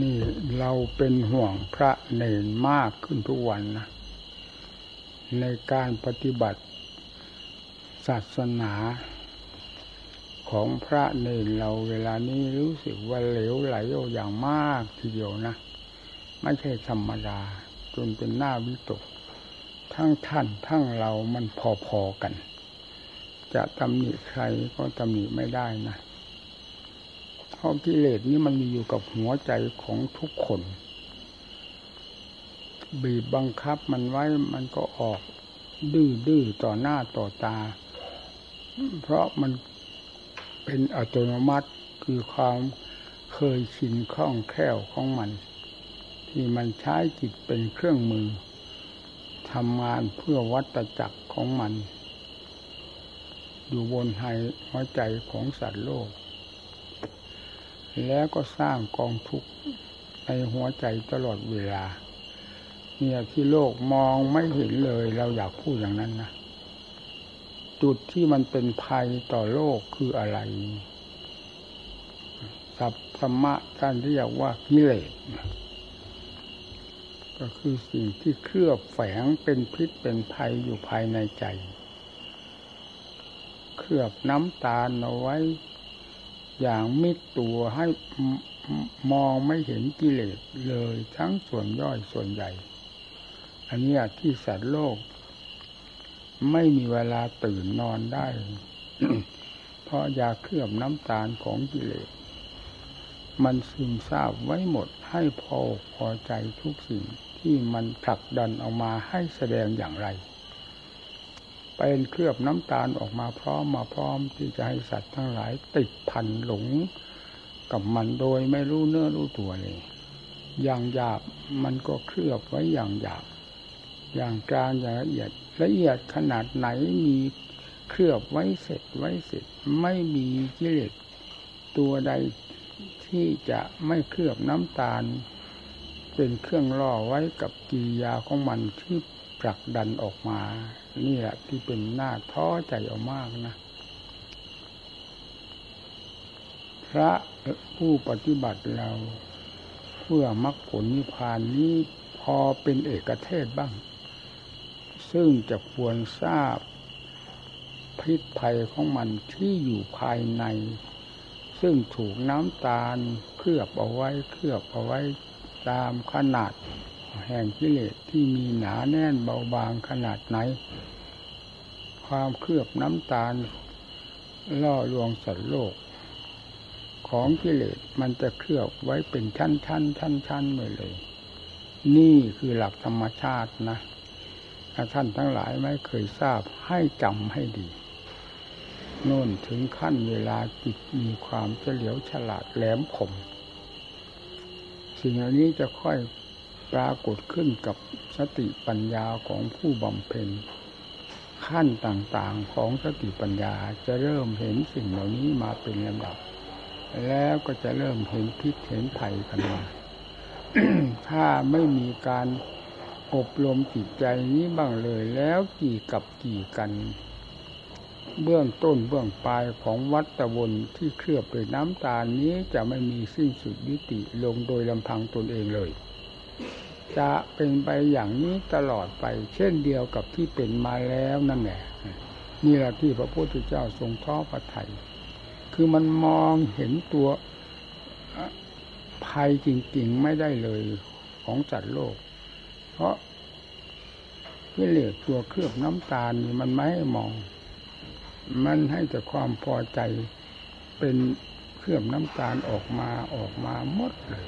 นี่เราเป็นห่วงพระเนนมากขึ้นทุกวันนะในการปฏิบัติศาสนาของพระเนนเราเวลานี้รู้สึกว่าเหลวไหลอย่างมากทีเดียวนะ ไม่ใช่ธรรมดา จนเป็นหน้าวิตก ทั้งท่านทั้งเรามันพอๆกัน จะตำหนิใครก็ตำหนิไม่ได้นะ ราะกิเลสนี้มันมีอยู่กับหัวใจของทุกคน บีบบังคับมันไว้มันก็ออก ดื้อดื้อต่อหน้าต่อตา เพราะมันเป็นอัตโนมัติคือความเคยชินคล่องแคล่วของมัน ที่มันใช้จิตเป็นเครื่องมือทำงานเพื่อวัตจักรของมัน อยู่บนไห้หัวใจของสัตว์โลก แล้วก็สร้างกองทุกข์ในหัวใจตลอดเวลา เนี่ยที่โลกมองไม่เห็นเลย เราอยากพูดอย่างนั้นนะจุดที่มันเป็นภัยต่อโลกคืออะไรสัพธรรมะท่านเรียกว่ากิเลสก็คือสิ่งที่เคลือบแฝงเป็นพิษเป็นภัยอยู่ภายในใจ เคลือบน้ำตาลเอาไว้ อย่างมิดตัวให้มองไม่เห็นกิเลสเลยทั้งส่วนย่อยส่วนใหญ่ อันนี้ที่สัตว์โลก ไม่มีเวลาตื่นนอนได้ เพราะยาเคลือบน้ำตาลของกิเลส มันซึมซาบไว้หมดให้พอพอใจทุกสิ่งที่มันผลักดันออกมาให้แสดงอย่างไร เป็นเคลือบน้ำตาลออกมาพร้อมมาพร้อมที่จะให้สัตว์ทั้งหลายติดพันหลงกับมันโดยไม่รู้เนื้อรู้ตัวเลย อย่างหยาบมันก็เคลือบไว้อย่างหยาบ อย่างกลางอย่างละเอียดละเอียดขนาดไหนมีเคลือบไว้เสร็จไว้เสร็จไม่มีกิเลสตัวใดที่จะไม่เคลือบน้ำตาล เป็นเครื่องล่อไว้กับกิยาของมันที่ ผลักดันออกมานี่แหละที่เป็นหน้าท้อใจเอามากนะ พระผู้ปฏิบัติเรา เพื่อมรรคผลนิพพานนี้พอเป็นเอกเทศบ้าง ซึ่งจะควรทราบพิษภัยของมันที่อยู่ภายใน ซึ่งถูกน้ำตาลเคลือบเอาไว้เคลือบเอาไว้ตามขนาด แห่งกิเลสที่มีหนาแน่นเบาบางขนาดไหน ความเคลือบน้ำตาล ล่อลวงสัตว์โลก ของกิเลสมันจะเคลือบไว้เป็นชั้นชั้นชั้นชั้นไปเลย นี่คือหลักธรรมชาตินะถ้าท่านทั้งหลายไม่เคยทราบให้จำให้ดีโน่นถึงขั้นเวลาจิตมีความเฉลียวฉลาดแหลมคมสิ่งเหล่านี้จะค่อย ปรากฏขึ้นกับสติปัญญาของผู้บำเพ็ญขั้นต่างๆของสติปัญญาจะเริ่มเห็นสิ่งเหล่านี้มาเป็นลำดับ แล้วก็จะเริ่มเห็นพิษเห็นภัยกันมาถ้าไม่มีการอบรมจิตใจนี้บ้างเลยแล้วกี่กับกี่กัน เบื้องต้นเบื้องปลายของวัตวนที่เคลือบด้วยน้ำตาลนี้จะไม่มีสิ้นสุดยุติลงโดยลำพังตนเองเลย จะเป็นไปอย่างนี้ตลอดไป เช่นเดียวกับที่เป็นมาแล้วนั่นแหละนี่แหละที่พระพุทธเจ้าทรงท้อพระไทย คือมันมองเห็นตัวภัยจริงๆไม่ได้เลยของจัดโลก เพราะกิเลสตัวเคลือบน้ำตาลนี่มันไม่ให้มอง มันให้แต่ความพอใจเป็นเคลือบน้ำตาลออกมาออกมาหมดเลย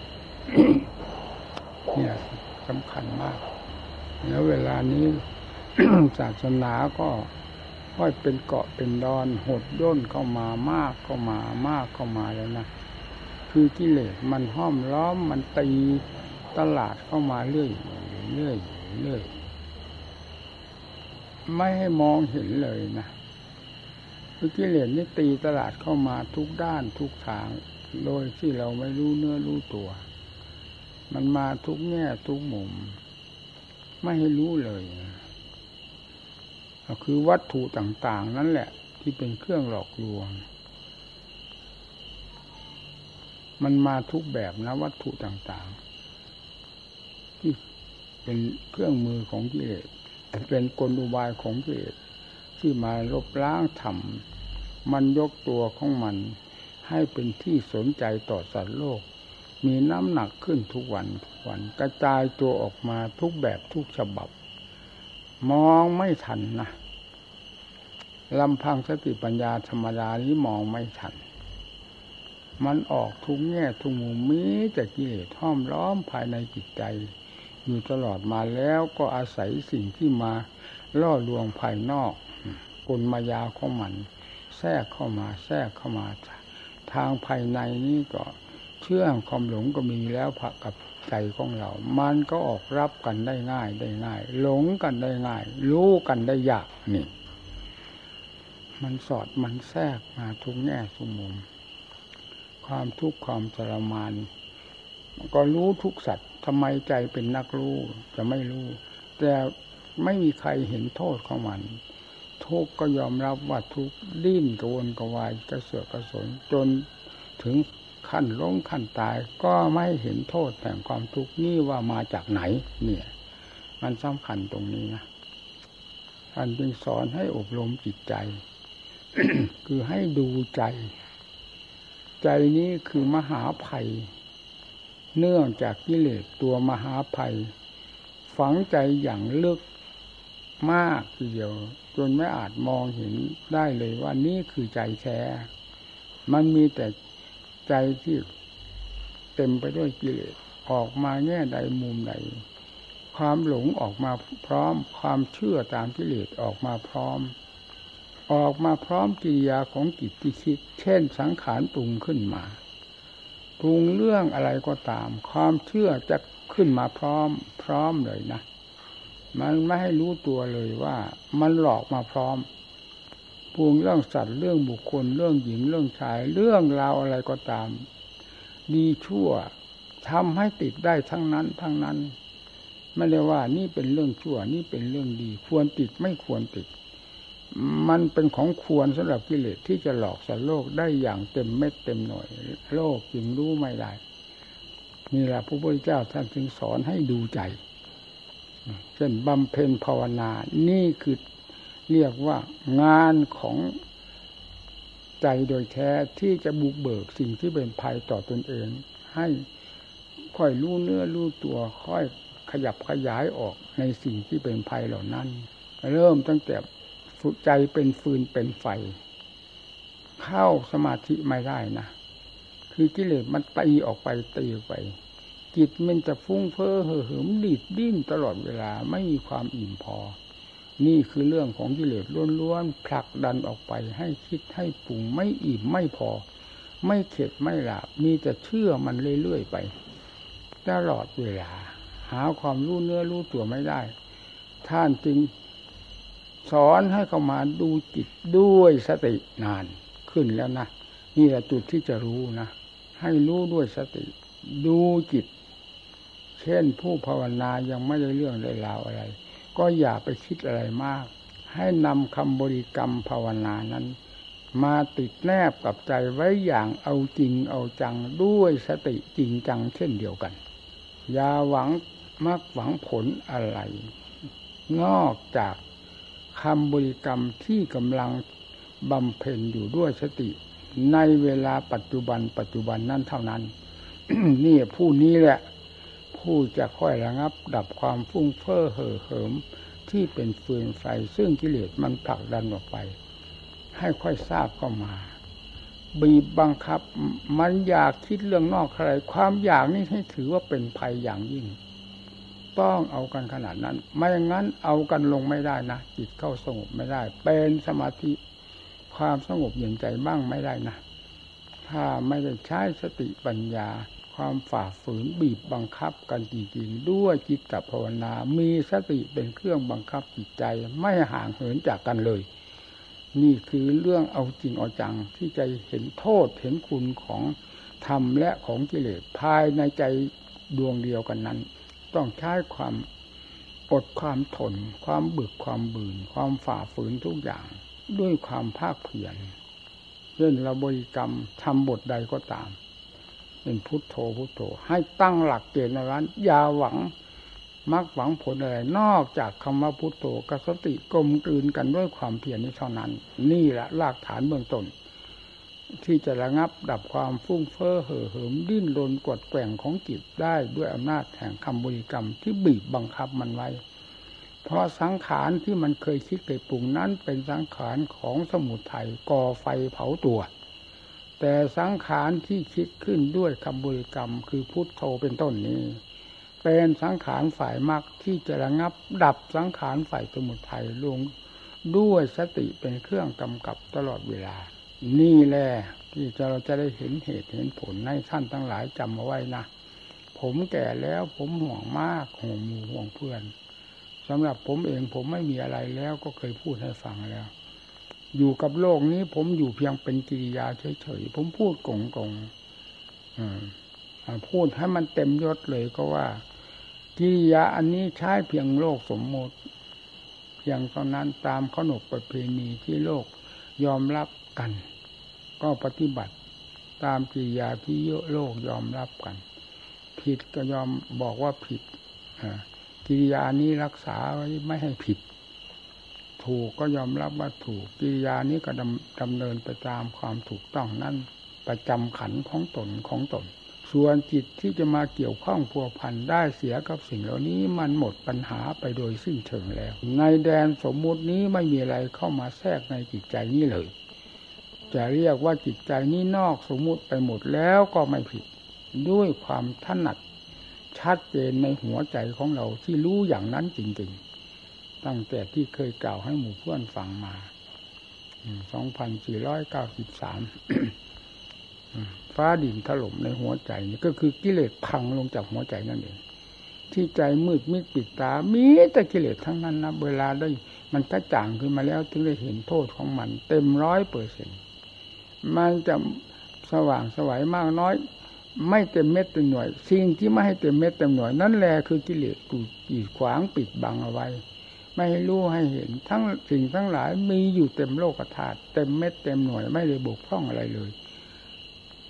เนี่ยสำคัญมาก แล้วเวลานี้ศาสนาก็ค่อยเป็นเกาะเป็นดอนหดย่นเข้ามามากเข้ามามากเข้ามาแล้วนะคือกิเลสมันห้อมล้อมมันตีตลาดเข้ามาเรื่อยเรื่อยเรื่อยไม่ให้มองเห็นเลยนะคือกิเลสนี่ตีตลาดเข้ามาทุกด้านทุกทาง โดยที่เราไม่รู้เนื้อรู้ตัว มันมาทุกแง่ทุกมุม ไม่ให้รู้เลยก็คือวัตถุต่าง ๆ นั่นแหละ ที่เป็นเครื่องหลอกลวง มันมาทุกแบบนะ วัตถุต่างๆ ที่เป็นเครื่องมือของกิเลสเป็นกลอุบายของกิเลสที่มาลบล้างธรรมมันยกตัวของมันให้เป็นที่สนใจต่อสัตว์โลก มีน้ำหนักขึ้นทุกวันทุกวันกระจายตัวออกมาทุกแบบทุกฉบับ มองไม่ทันนะลำพังสติปัญญาธรรมดานี้มองไม่ทัน มันออกทุกแง่ทุกมุมมีแต่กิเลสห้อมล้อมภายในจิตใจ อยู่ตลอดมาแล้วก็อาศัยสิ่งที่มาล่อลวงภายนอกกลมายาของมัน แทรกเข้ามาแทรกเข้ามา ทางภายในนี้ก็ เชื่อความหลงก็มีแล้วผักกับใจของเรา มันก็ออกรับกันได้ง่ายได้ง่าย หลงกันได้ง่าย รู้กันได้ยากนี่ มันสอดมันแทรกมาทุกแง่ทุกมุม ความทุกข์ความทรมานก็รู้ทุกสัตว์ทำไมใจเป็นนักรู้จะไม่รู้ แต่ไม่มีใครเห็นโทษของมัน ทุกก็ยอมรับว่าทุกดิ้นกระวนกระวายกระเสือกกระสนจนถึง ขั้นล้มขั้นตาย ก็ไม่เห็นโทษแห่งความทุกข์นี่ว่ามาจากไหน เนี่ย มันสำคัญตรงนี้นะท่านจึงสอนให้อบรมจิตใจ คือให้ดูใจ ใจนี้คือมหาภัย เนื่องจากกิเลสตัวมหาภัย ฝังใจอย่างลึกมากทีเดียว จนไม่อาจมองเห็นได้เลยว่านี่คือใจแท้ มันมีแต่ ใจที่เต็มไปด้วยกิเลสออกมาแง่ใดมุมใดความหลงออกมาพร้อม ความเชื่อตามกิเลสออกมาพร้อม ออกมาพร้อมกิริยาของจิตที่คิด เช่นสังขารปรุงขึ้นมาปรุงเรื่องอะไรก็ตาม ความเชื่อจะขึ้นมาพร้อม พร้อมเลยนะ มันไม่ให้รู้ตัวเลยว่า มันหลอกมาพร้อม ปรุงเรื่องสัตว์เรื่องบุคคล เรื่องหญิงเรื่องชาย เรื่องราวอะไรก็ตาม ดีชั่วทำให้ติดได้ทั้งนั้นทั้งนั้นไม่ได้ว่านี่เป็นเรื่องชั่วนี่เป็นเรื่องดี ควรติดไม่ควรติด มันเป็นของควรสำหรับกิเลสที่จะหลอกสัตว์โลกได้อย่างเต็มเม็ดเต็มหน่วย โลกจึงรู้ไม่ได้นี่แหละพระพุทธเจ้าท่านจึงสอนให้ดูใจเช่นบำเพ็ญภาวนา นี่คือ เรียกว่างานของใจโดยแท้ที่จะบุกเบิกสิ่งที่เป็นภัยต่อตนเอง ให้ค่อยรู้เนื้อรู้ตัวค่อยขยับขยายออกในสิ่งที่เป็นภัยเหล่านั้น เริ่มตั้งแต่ใจเป็นฟืนเป็นไฟ เข้าสมาธิไม่ได้นะคือกิเลสมันตีออกไปตีออกไป จิตมันจะฟุ้งเฟ้อเห่อเหิมดิดดิ้นตลอดเวลาไม่มีความอิ่มพอ นี่คือเรื่องของกิเลสล้วนๆผลักดันออกไปให้คิดให้ปรุงไม่อิ่มไม่พอ ไม่เข็ดไม่หลับมีแต่เชื่อมันเรื่อยๆไปตลอดเวลา หาความรู้เนื้อรู้ตัวไม่ได้ ท่านจึงสอนให้เข้ามาดูจิตด้วยสตินานขึ้นแล้วนะนี่แหละจุดที่จะรู้นะให้รู้ด้วยสติ ดูจิต เช่นผู้ภาวนายังไม่ได้เรื่องได้ราวอะไร ก็อย่าไปคิดอะไรมาก ให้นำคำบริกรรมภาวนานั้น มาติดแนบกับใจไว้อย่างเอาจริงเอาจังด้วยสติจริงจังเช่นเดียวกัน อย่าหวังมักหวังผลอะไร นอกจากคำบริกรรมที่กำลังบำเพ็ญอยู่ด้วยสติ ในเวลาปัจจุบันปัจจุบันนั้นเท่านั้น นี่ผู้นี้แหละ ผู้จะค่อยระงับ ดับความฟุ้งเฟ้อเห่อเหิมที่เป็นฟืนไฟ ซึ่งกิเลสมันผลักดันออกไป ให้ค่อยทราบเข้ามา บีบบังคับมันอยากคิดเรื่องนอกใคร ความอยากนี้ให้ถือว่าเป็นภัยอย่างยิ่ง ต้องเอากันขนาดนั้น ไม่อย่างนั้นเอากันลงไม่ได้นะจิตเข้าสงบไม่ได้ เป็นสมาธิความสงบเย็นใจบ้างไม่ได้นะ ถ้าไม่ได้ใช้สติปัญญา ความฝ่าฝืนบีบบังคับกันจริงๆ ด้วยจิตภาวนา มีสติเป็นเครื่องบังคับจิตใจไม่ห่างเหินจากกันเลย นี่คือเรื่องเอาจริงเอาจังที่ใจเห็นโทษเห็นคุณของธรรมและของกิเลสภายในใจดวงเดียวกันนั้น ต้องใช้ความอดความทน ความบึกความบืน ความฝ่าฝืนทุกอย่าง ด้วยความภาคเพียรเช่นเราบริกรรมทำบทใดก็ตาม เป็นพุทโธพุทโธ ให้ตั้งหลักเกณฑ์ในนั้นอย่าหวังมักหวังผลอะไร นอกจากคำว่าพุทโธกับสติกลมกลืนกันด้วยความเพียรนี้เท่านั้น นี่แหละรากฐานเบื้องต้นที่จะระงับดับความฟุ้งเฟ้อเห่อเหิมดิ้นรนกดแกว่งของจิตได้ด้วยอำนาจแห่งคำบริกรรมที่บีบบังคับมันไว้ เพราะสังขารที่มันเคยคิดเคยปรุงนั้นเป็นสังขารของสมุทัยก่อไฟเผาตัว แต่สังขารที่คิดขึ้นด้วยคำบริกรรม คือพุทโธเป็นต้นนี้ เป็นสังขารฝ่ายมรรคที่จะระงับดับสังขารฝ่ายสมุทัยลงด้วยสติเป็นเครื่องกำกับตลอดเวลา นี่แหละที่เราจะได้เห็นเหตุเห็นผลให้ท่านทั้งหลายจำเอาไว้นะ ผมแก่แล้วผมห่วงมากห่วงหมู่ห่วงเพื่อนสำหรับผมเองผมไม่มีอะไรแล้วก็เคยพูดให้ฟังแล้ว อยู่กับโลกนี้ ผมอยู่เพียงเป็นกิริยาเฉยๆผมพูดกงกงพูดให้มันเต็มยศเลยก็ว่า กิริยาอันนี้ใช้เพียงโลกสมมติเพียงเท่านั้นตามขนบประเพณีที่โลกยอมรับกัน ก็ปฏิบัติตามกิริยาที่โลกยอมรับกัน ผิดก็ยอมบอกว่าผิดกิริยานี้รักษาไว้ไม่ให้ผิด ถูกก็ยอมรับว่าถูกกิริยานี้ก็ดำดำเนินไปตามความถูกต้องนั่นประจำขันของตนของตน ส่วนจิตที่จะมาเกี่ยวข้องพัวพันได้เสียกับสิ่งเหล่านี้มันหมดปัญหาไปโดยสิ้นเชิงแล้ว ในแดนสมมุตินี้ไม่มีอะไรเข้ามาแทรกในจิตใจนี้เลย จะเรียกว่าจิตใจนี้นอกสมมุติไปหมดแล้วก็ไม่ผิด ด้วยความถนัดชัดเจนในหัวใจของเราที่รู้อย่างนั้นจริง ๆ ตั้งแต่ที่เคยกล่าวให้หมู่เพื่อนฟังมา2493ฟ้าดินถล่มในหัวใจนี่ก็คือกิเลสพังลงจากหัวใจนั่นเอง ที่ใจมืดมิดปิดตา มีแต่กิเลสทั้งนั้นนะเวลาได้มันกระจ่างขึ้นมาแล้วถึงได้เห็นโทษของมัน เต็มร้อยเปอร์เซ็นต์มันจะสว่างไสวมากน้อย ไม่เต็มเม็ดเต็มหน่วย สิ่งที่ไม่ให้เต็มเม็ดเต็มหน่วย นั่นแหละคือกิเลสกูกีดขวางปิดบังเอาไว้ ไม่ให้รู้ให้เห็น ทั้งสิ่งทั้งหลายมีอยู่เต็มโลกธาตุเต็มเม็ดเต็มหน่วยไม่ได้บกพร่องอะไรเลย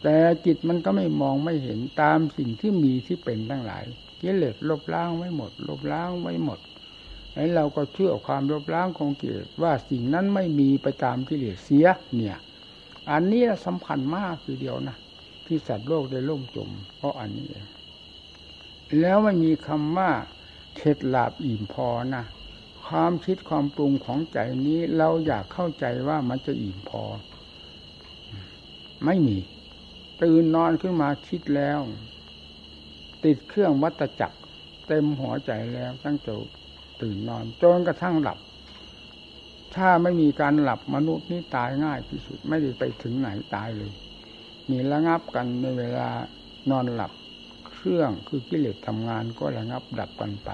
แต่จิตมันก็ไม่มองไม่เห็นตามสิ่งที่มีที่เป็นทั้งหลายกิเลสลบล้างไว้หมด ลบล้างไว้หมดไอ้เราก็เชื่อความลบล้างของกิเลสว่าสิ่งนั้นไม่มีไปตามกิเลสเสียเนี่ย อันนี้สำคัญมากทีเดียวนะที่สัตว์โลกได้ล่มจม เพราะอันนี้เองแล้วไม่มีคำว่าเข็ดหลาบอิ่มพอนะ ความคิดความปรุงของใจนี้เราอยากเข้าใจว่ามันจะอิ่มพอ ไม่มี ตื่นนอนขึ้นมาคิดแล้ว ติดเครื่องวัตจักร เต็มหัวใจแล้วตั้งแต่ตื่นนอนจนกระทั่งหลับ ถ้าไม่มีการหลับมนุษย์นี่ตายง่ายที่สุด ไม่ได้ไปถึงไหนตายเลยมีระงับกันในเวลานอนหลับ เครื่องคือกิเลสทำงานก็ระงับดับกันไป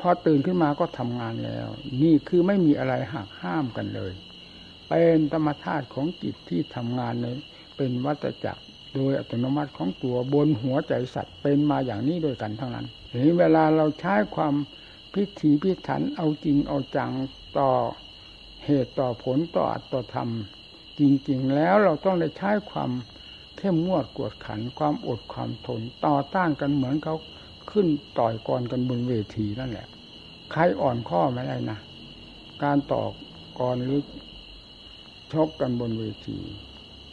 พอตื่นขึ้นมาก็ทำงานแล้ว นี่คือไม่มีอะไรหักห้ามกันเลย เป็นธรรมชาติของจิตที่ทำงานในเป็นวัตจักรโดยอัตโนมัติของตัวบนหัวใจสัตว์เป็นมาอย่างนี้โดยกันทั้งนั้นทีนี้เวลาเราใช้ความพิถีพิถันเอาจริงเอาจังต่อเหตุต่อผลต่ออัตต่อธรรม จริง ๆ แล้วเราต้องได้ใช้ความเข้มงวดกวดขันความอดความทนต่อต้านกันเหมือนเขา ขึ้นต่อยก่อนกันบนเวทีนั่นแหละ ใครอ่อนข้อไม่ได้นะ การต่อก่อนหรือชกกันบนเวที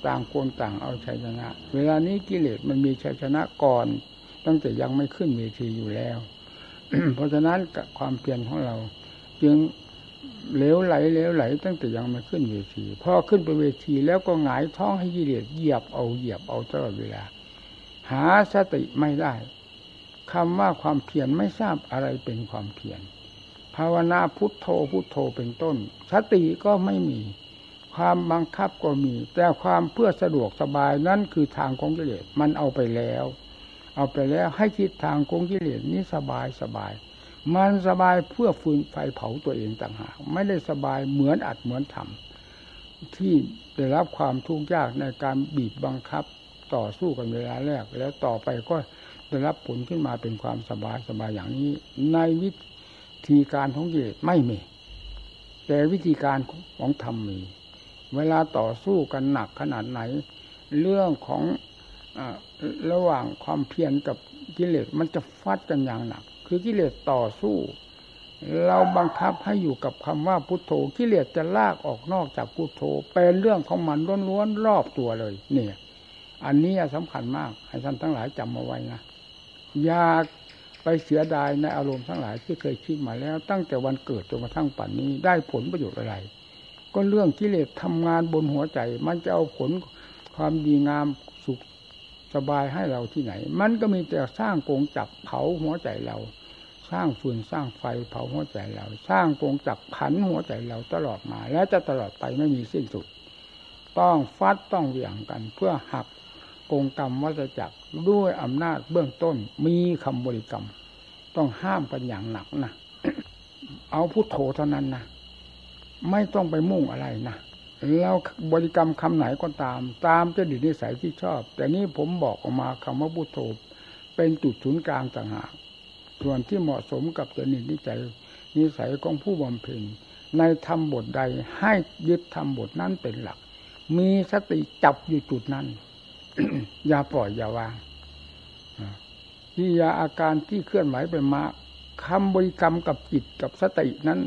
ต่างคนต่างเอาชัยชนะ เวลานี้กิเลสมันมีชัยชนะก่อน ตั้งแต่ยังไม่ขึ้นเวทีอยู่แล้ว เพราะฉะนั้นความเพียรของเรา จึงเลวไหลเลวไหล ตั้งแต่ยังไม่ขึ้นเวที พอขึ้นไปเวทีแล้วก็หงายท้องให้ยีเดียดเหยียบเอาเหยียบเอาตลอดเวลา หาสติไม่ได้ คำว่าความเพียรไม่ทราบอะไรเป็นความเพียรภาวนาพุทโธพุทโธเป็นต้น สติก็ไม่มีความบังคับก็มี แต่ความเพื่อสะดวกสบายนั่นคือทางของกิเลสมันเอาไปแล้ว เอาไปแล้วให้คิดทางของกิเลสนี้สบายสบาย มันสบายเพื่อฟืนไฟเผาตัวเองต่างหากไม่ได้สบายเหมือนอัดเหมือนทำที่ได้รับความทุกข์ยากในการบีบบังคับต่อสู้กันเวลาแรกแล้วต่อไปก็ ได้รับผลขึ้นมาเป็นความสบายสบายอย่างนี้ ในวิธีการของเหตุไม่มี แต่วิธีการของธรรมมี เวลาต่อสู้กันหนักขนาดไหน เรื่องของระหว่างความเพียรกับกิเลสมันจะฟัดกันอย่างหนัก คือกิเลสต่อสู้ เราบังคับให้อยู่กับคำว่าพุทโธกิเลสจะลากออกนอกจากพุทโธเป็นเรื่องของมันล้วนๆรอบตัวเลย เนี่ย อันนี้สำคัญมาก ให้ท่านทั้งหลายจำมาไว้นะ อย่าไปเสียดายในอารมณ์ทั้งหลายที่เคยคิดมาแล้ว ตั้งแต่วันเกิดจนกระทั่งปัจจุบันนี้ได้ผลประโยชน์อะไร ก็เรื่องกิเลสทำงานบนหัวใจ มันจะเอาผลความดีงามสุขสบายให้เราที่ไหน มันก็มีแต่สร้างกงจับเผาหัวใจเรา สร้างฟืนสร้างไฟเผาหัวใจเรา สร้างกงจับผันหัวใจเราตลอดมา และจะตลอดไปไม่มีสิ้นสุด ต้องฟัดต้องเหวี่ยงกันเพื่อหัก กงกรรมวัฏจักรด้วยอำนาจเบื้องต้นมีคำบริกรรม ต้องห้ามกันอย่างหนักนะเอาพุโทโธเท่านั้นนะไม่ต้องไปมุ่งอะไรนะแล้วบริกรรมคำไหนก็ตาม ตามจะดินิสัยที่ชอบ แต่นี้ผมบอกออกมาคำว่าพุทโธเป็นจุดศูนย์กลางต่างหากส่วนที่เหมาะสมกับจริตนิสัยนิสัยของผู้บำเพ็ญในธรรมบทใดให้ยึดธรรมบทนั้นเป็นหลัก มีสติจับอยู่จุดนั้น อย่าปล่อยอย่าวางที่ยาอาการที่เคลื่อนไหวไปมาคำบริกรรมกับจิตกับสตินั้น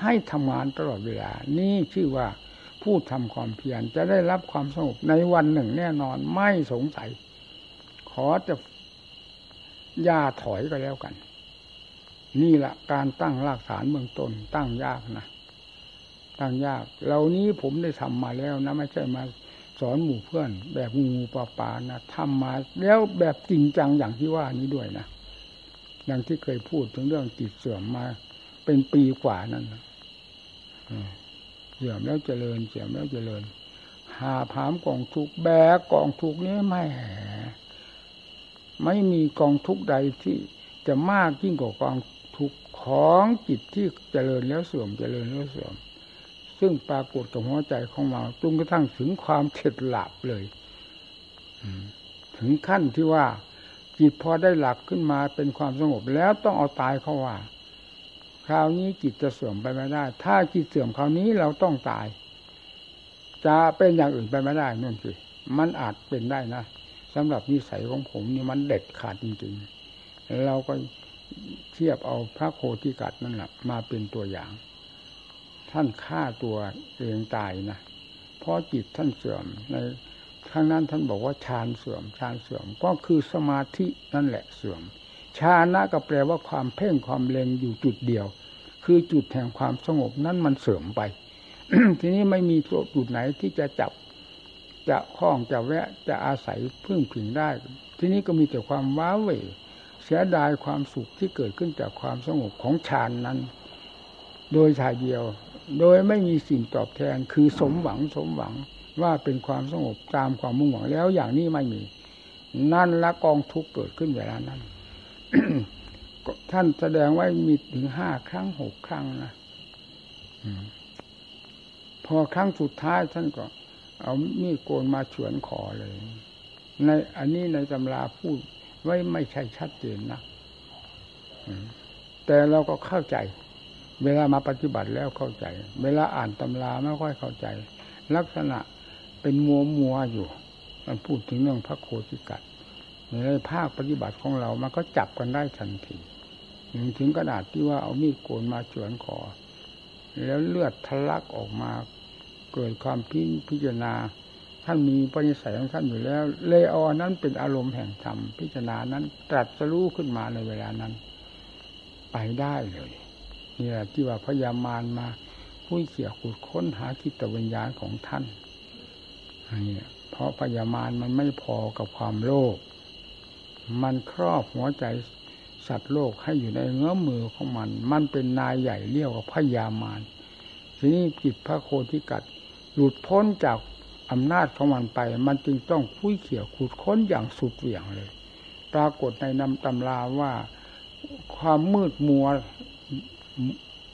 ให้ทำงานตลอดเวลา นี่ชื่อว่าผู้ทำความเพียรจะได้รับความสงบในวันหนึ่งแน่นอนไม่สงสัย ขอจะย่าถอยก็แล้วกัน นี่แหละการตั้งรากฐานเบื้องต้นตั้งยากนะ ตั้งยาก เหล่านี้ผมได้ทำมาแล้วนะ ไม่ใช่มา สอนหมู่เพื่อน แบบงูปลาปานะทำมาแล้วแบบจริงจังอย่างที่ว่านี้ด้วยนะอย่างที่เคยพูดถึงเรื่องจิตเสื่อมมา เป็นปีกว่านั้นเสื่อมแล้วเจริญเสื่อมแล้วเจริญ หาผามกองทุกแบกกองทุกนี้ไม่แหไม่มีกองทุกใดที่จะมากยิ่งกว่ากองทุกของจิตที่เจริญแล้วเสื่อมเจริญแล้วเสื่อม ซึ่งปรากฏกับหัวใจของเราจนกระทั่งถึงความเฉดหลับเลยถึงขั้นที่ว่าจิตพอได้หลักขึ้นมาเป็นความสงบแล้วต้องเอาตายเข้าว่า คราวนี้จิตจะเสื่อมไปไม่ได้ ถ้าจิตเสื่อมคราวนี้เราต้องตาย จะเป็นอย่างอื่นไปไม่ได้นั่นสิมันอาจเป็นได้นะสำหรับนิสัยของผมนี่มันเด็ดขาดจริงๆเราก็เทียบเอาพระโคติกัดนั่นแหละมาเป็นตัวอย่าง ท่านฆ่าตัวเองตายนะเพราะจิตท่านเสื่อมในข้างนั้นท่านบอกว่าฌานเสื่อมฌานเสื่อมก็คือสมาธินั่นแหละเสื่อมชานะก็แปลว่าความเพ่งความเล็งอยู่จุดเดียว คือจุดแห่งความสงบนั้นมันเสื่อมไป ทีนี้ไม่มีจุดไหนที่จะจับ จะคล้องจะแวะจะอาศัยพึ่งพิงได้ ทีนี้ก็มีแต่ความว้าเหวเสียดายความสุขที่เกิดขึ้นจากความสงบของฌานนั้น โดยชายเดียว โดยไม่มีสิ่งตอบแทนคือสมหวังสมหวังว่าเป็นความสงบตามความมุ่งหวังแล้วอย่างนี้ไม่มี นั่นละกองทุกเกิดขึ้นเวลานั้นท่านแสดงไว้มีถึงห้าครั้งหกครั้งนะพอครั้งสุดท้ายท่านก็ เอามีดโกนมาเฉือนคอเลย ในอันนี้ในตำราพูดไว้ไม่ใช่ชัดเจนนะแต่เราก็เข้าใจ เวลามาปฏิบัติแล้วเข้าใจ เวลาอ่านตำราไม่ค่อยเข้าใจ ลักษณะเป็นมัวมัวอยู่ มันพูดถึงเรื่องพระโคติกัดในภาคปฏิบัติของเรามันก็จับกันได้ทันทีถึงกระดาษที่ว่าเอามีดโกนมาเฉือนคอแล้วเลือดทะลักออกมาเกิดความพิพจารณา ท่านมีปณิสัยของท่านอยู่แล้ว เลยเอานั้นเป็นอารมณ์แห่งธรรมพิจารณานั้นตรัสรู้ขึ้นมาในเวลานั้น ไปได้เลย นี่แหละที่ว่าพยามารมาผู้เขี่ยขุดค้นหาคิตวิญญาณของท่านนี่เพราะพยามารมันไม่พอกับความโลภมันครอบหัวใจสัตว์โลกให้อยู่ในเงื้อมือของมัน มันเป็นนายใหญ่เรียกว่าพยามารทีนี้จิตพระโคติกัดหลุดพ้นจากอำนาจของมันไป มันจึงต้องคุยเขี่ยขุดค้นอย่างสุดเหวี่ยงเลย ปรากฏในนำตำราว่าความมืดมัว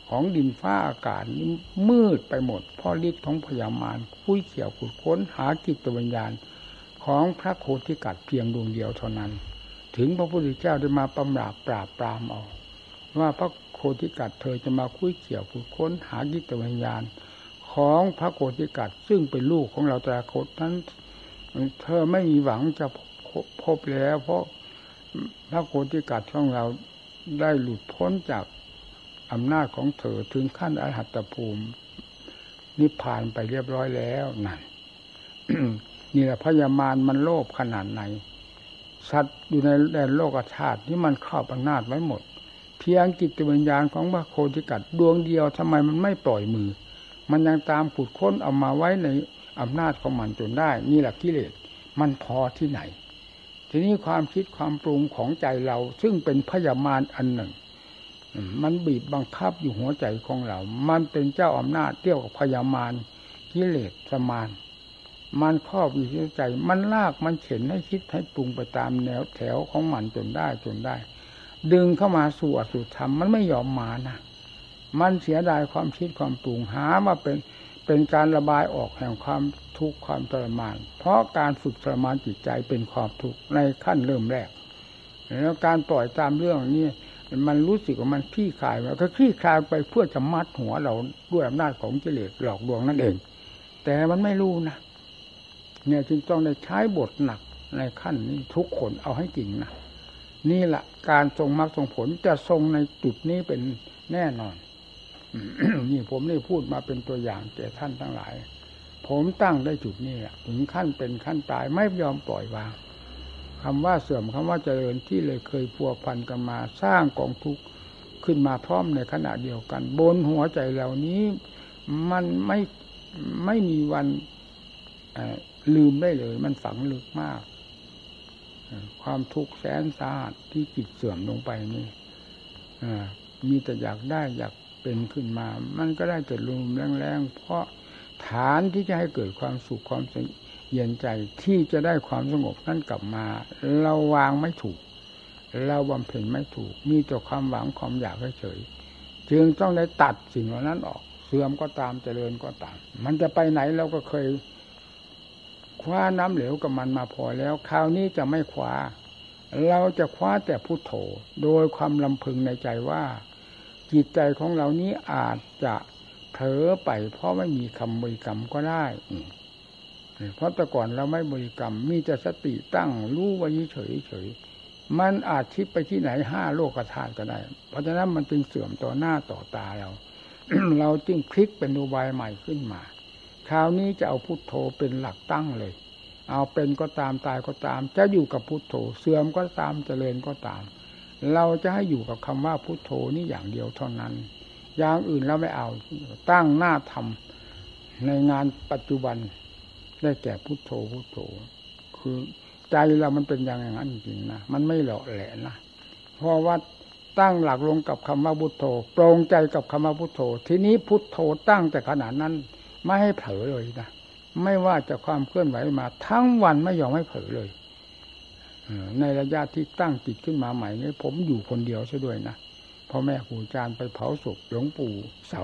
ของดินฟ้าอากาศนี้มืดไปหมดเพราะฤทธิ์ของพยามารคุยเขี่ยขุดค้นหากิจวิญญาณของพระโคติกัดเพียงดวงเดียวเท่านั้น ถึงพระพุทธเจ้าได้มาปำราบปราบปรามเอาว่าพระโคติกัดเธอจะมาคุยเขี่ยวขุดค้นหากิจวิญญาณ ของพระโคติกัดซึ่งเป็นลูกของเราต่โคตนั้น เธอไม่มีหวังจะพพบแล้ว เพราะพระโคติกัดของเราได้หลุดพ้นจาก อำนาจของเธอถึงขั้นอรหัตภูมิ นิพพานไปเรียบร้อยแล้วนั่นนี่แหละพยามารมันโลภขนาดไหนสัตว์อยู่ในแดนโลกธาตุที่มันครอบอำนาจไว้หมด เพียงกิจวิญญาณของพระโคติกัดดวงเดียวทำไมมันไม่ปล่อยมือ มันยังตามขุดค้นเอามาไว้ในอำนาจของมันจนได้ นี่แหละกิเลสมันพอที่ไหน ทีนี้ความคิดความปรุงของใจเรา ซึ่งเป็นพยามารอันหนึ่ง มันบีบบังคับอยู่หัวใจของเรา มันเป็นเจ้าอำนาจเที่ยวกับพยามารกิเลสสมาน มันครอบอยู่ที่ใจ มันลากมันเข็นให้คิดให้ปรุงไปตามแนวแถวของมันจนได้จนได้ ดึงเข้ามาสู่อสุธรรม มันไม่ยอมมานะมันเสียดายความคิดความปรุงหามาเป็นเป็นการระบายออกแห่งความทุกข์ความทรมาน เพราะการฝึกทรมานจิตใจเป็นความทุกข์ในขั้นเริ่มแรก แล้วการปล่อยตามเรื่องนี้ มันรู้สึกว่ามันคลี่คลายมาก็คลี่คลายไปเพื่อจะมัดหัวเราด้วยอำนาจของกิเลสหลอกลวงนั่นเอง แต่มันไม่รู้นะเนี่ยจึงต้องได้ใช้บทหนักในขั้นนี้ทุกคนเอาให้จริงนะนี่แหละการทรงมรรคทรงผลจะทรงในจุดนี้เป็นแน่นอนนี่ผมได้พูดมาเป็นตัวอย่างแก่ท่านทั้งหลาย ผมตั้งได้จุดนี้แหละถึงขั้นเป็นขั้นตายไม่ยอมปล่อยวาง คำว่าเสื่อมคำว่าเจริญที่เลยเคยพัวพันกันมา สร้างกองทุกข์ขึ้นมาพร้อมในขณะเดียวกัน บนหัวใจเหล่านี้ มันไม่ไม่มีวันลืมได้เลย มันฝังลึกมาก ความทุกข์แสนสาหัสที่จิตเสื่อมลงไปนี่มีแต่อยากได้อยากเป็นขึ้นมา มันก็ได้แต่ลุมแรงๆเพราะฐานที่จะให้เกิดความสุขความส เย็นใจที่จะได้ความสงบนั่นกลับมา เราวางไม่ถูก เราบำเพ็ญไม่ถูก มีแต่ความหวังความอยากเฉยจึงต้องได้ตัดสิ่งเหล่านั้นออก เสื่อมก็ตามเจริญก็ตาม มันจะไปไหนเราก็เคย คว้าน้ำเหลวกับมันมาพอแล้ว คราวนี้จะไม่คว้า เราจะคว้าแต่พุโทโธโดยความลำพึงในใจว่า จิตใจของเรานี้อาจจะเผลอไปเพราะไม่มีคำบริกรรมก็ได้ เพราะแต่ก่อนเราไม่บริกรรม มีแต่สติตั้งรู้ไว้เฉยเฉยมันอาจคิดไปที่ไหนห้าโลกธาตุก็ได้ เพราะฉะนั้นมันจึงเสื่อมต่อหน้าต่อตาเรา เราจึงคลิกเป็นอุบายใหม่ขึ้นมา คราวนี้จะเอาพุทโธเป็นหลักตั้งเลย เอาเป็นก็ตามตายก็ตาม จะอยู่กับพุทโธ เสื่อมก็ตามเจริญก็ตาม เราจะให้อยู่กับคำว่าพุทโธนี่อย่างเดียวเท่านั้น อย่างอื่นเราไม่เอาตั้งหน้าทำในงานปัจจุบัน ได้แก่พุทโธพุทโธ คือใจเรามันเป็นอย่างนั้นจริงนะมันไม่หล่อแหละนะเพราะว่าตั้งหลักลงกับคำว่าพุทโธโปรงใจกับคำว่าพุทโธ ทีนี้พุทโธตั้งแต่ขนาดนั้น ไม่ให้เผลอเลยนะไม่ว่าจะความเคลื่อนไหวมา ทั้งวันไม่ยอมให้เผลอเลยในระยะที่ตั้งจิตขึ้นมาใหม่นี้ผมอยู่คนเดียวซะด้วยนะพ่อแม่ครูอาจารย์ไปเผาศพหลวงปู่เสา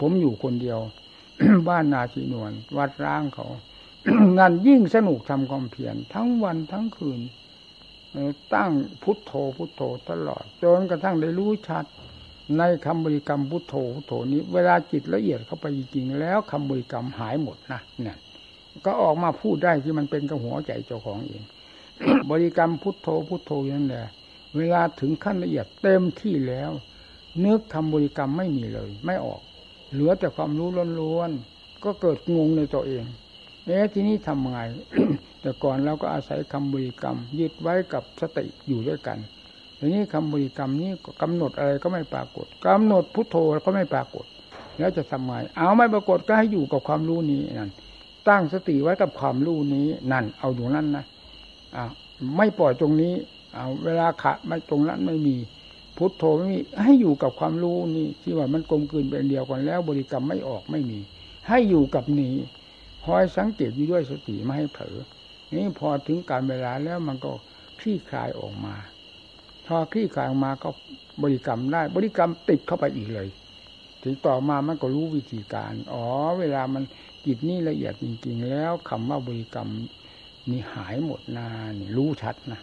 ผมอยู่คนเดียว บ้านนาชีนวลวัดร้างเขางานยิ่งสนุกทำความเพียรทั้งวันทั้งคืน ตั้งพุทโธพุทโธตลอด จนกระทั่งได้รู้ชัด ในคำบริกรรมพุทโธพุทโธนี้ เวลาจิตละเอียดเข้าไปจริงแล้วคำบริกรรมหายหมดนะเนี่ยก็ออกมาพูดได้ที่มันเป็นกับหัวใจเจ้าของเอง บริกรรมพุทโธพุทโธอย่างนั้นแหละเวลาถึงขั้นละเอียดเต็มที่แล้ว นึกทำบริกรรมไม่มีเลย ไม่ออก เหลือแต่ความรู้ล้วนๆก็เกิดงงในตัวเอง เอ๊ะทีนี้ทำไงแต่ก่อนเราก็อาศัยคำบริกรรม ยึดไว้กับสติอยู่ด้วยกันทีนี้คำบริกรรมนี้กำหนดอะไรก็ไม่ปรากฏกำหนดพุทโธก็ไม่ปรากฏ แล้วจะทำไงเอาไม่ปรากฏก็ให้อยู่กับความรู้นี้นั่นตั้งสติไว้กับความรู้นี้นั่น เอาอยู่นั่นนะอ่าไม่ปล่อยตรงนี้เอาเวลาขะไม่ตรงนั้นไม่มี พุทโธไม่มีให้อยู่กับความรู้นี่ที่ว่ามันกลมกลืนเป็นเดียวกันแล้ว บริกรรมไม่ออกไม่มี ให้อยู่กับนี้คอยสังเกตอยู่ด้วยสติไม่ให้เผลอนี่พอถึงการเวลาแล้วมันก็คลี่คลายออกมาพอคลี่คลายออกมาก็บริกรรมได้ บริกรรมติดเข้าไปอีกเลย ถึงต่อมามันก็รู้วิธีการ อ๋อ เวลามันจิตนี่ละเอียดจริงๆ แล้วคำว่าบริกรรมนี่หายหมดนานี่รู้ชัดนะ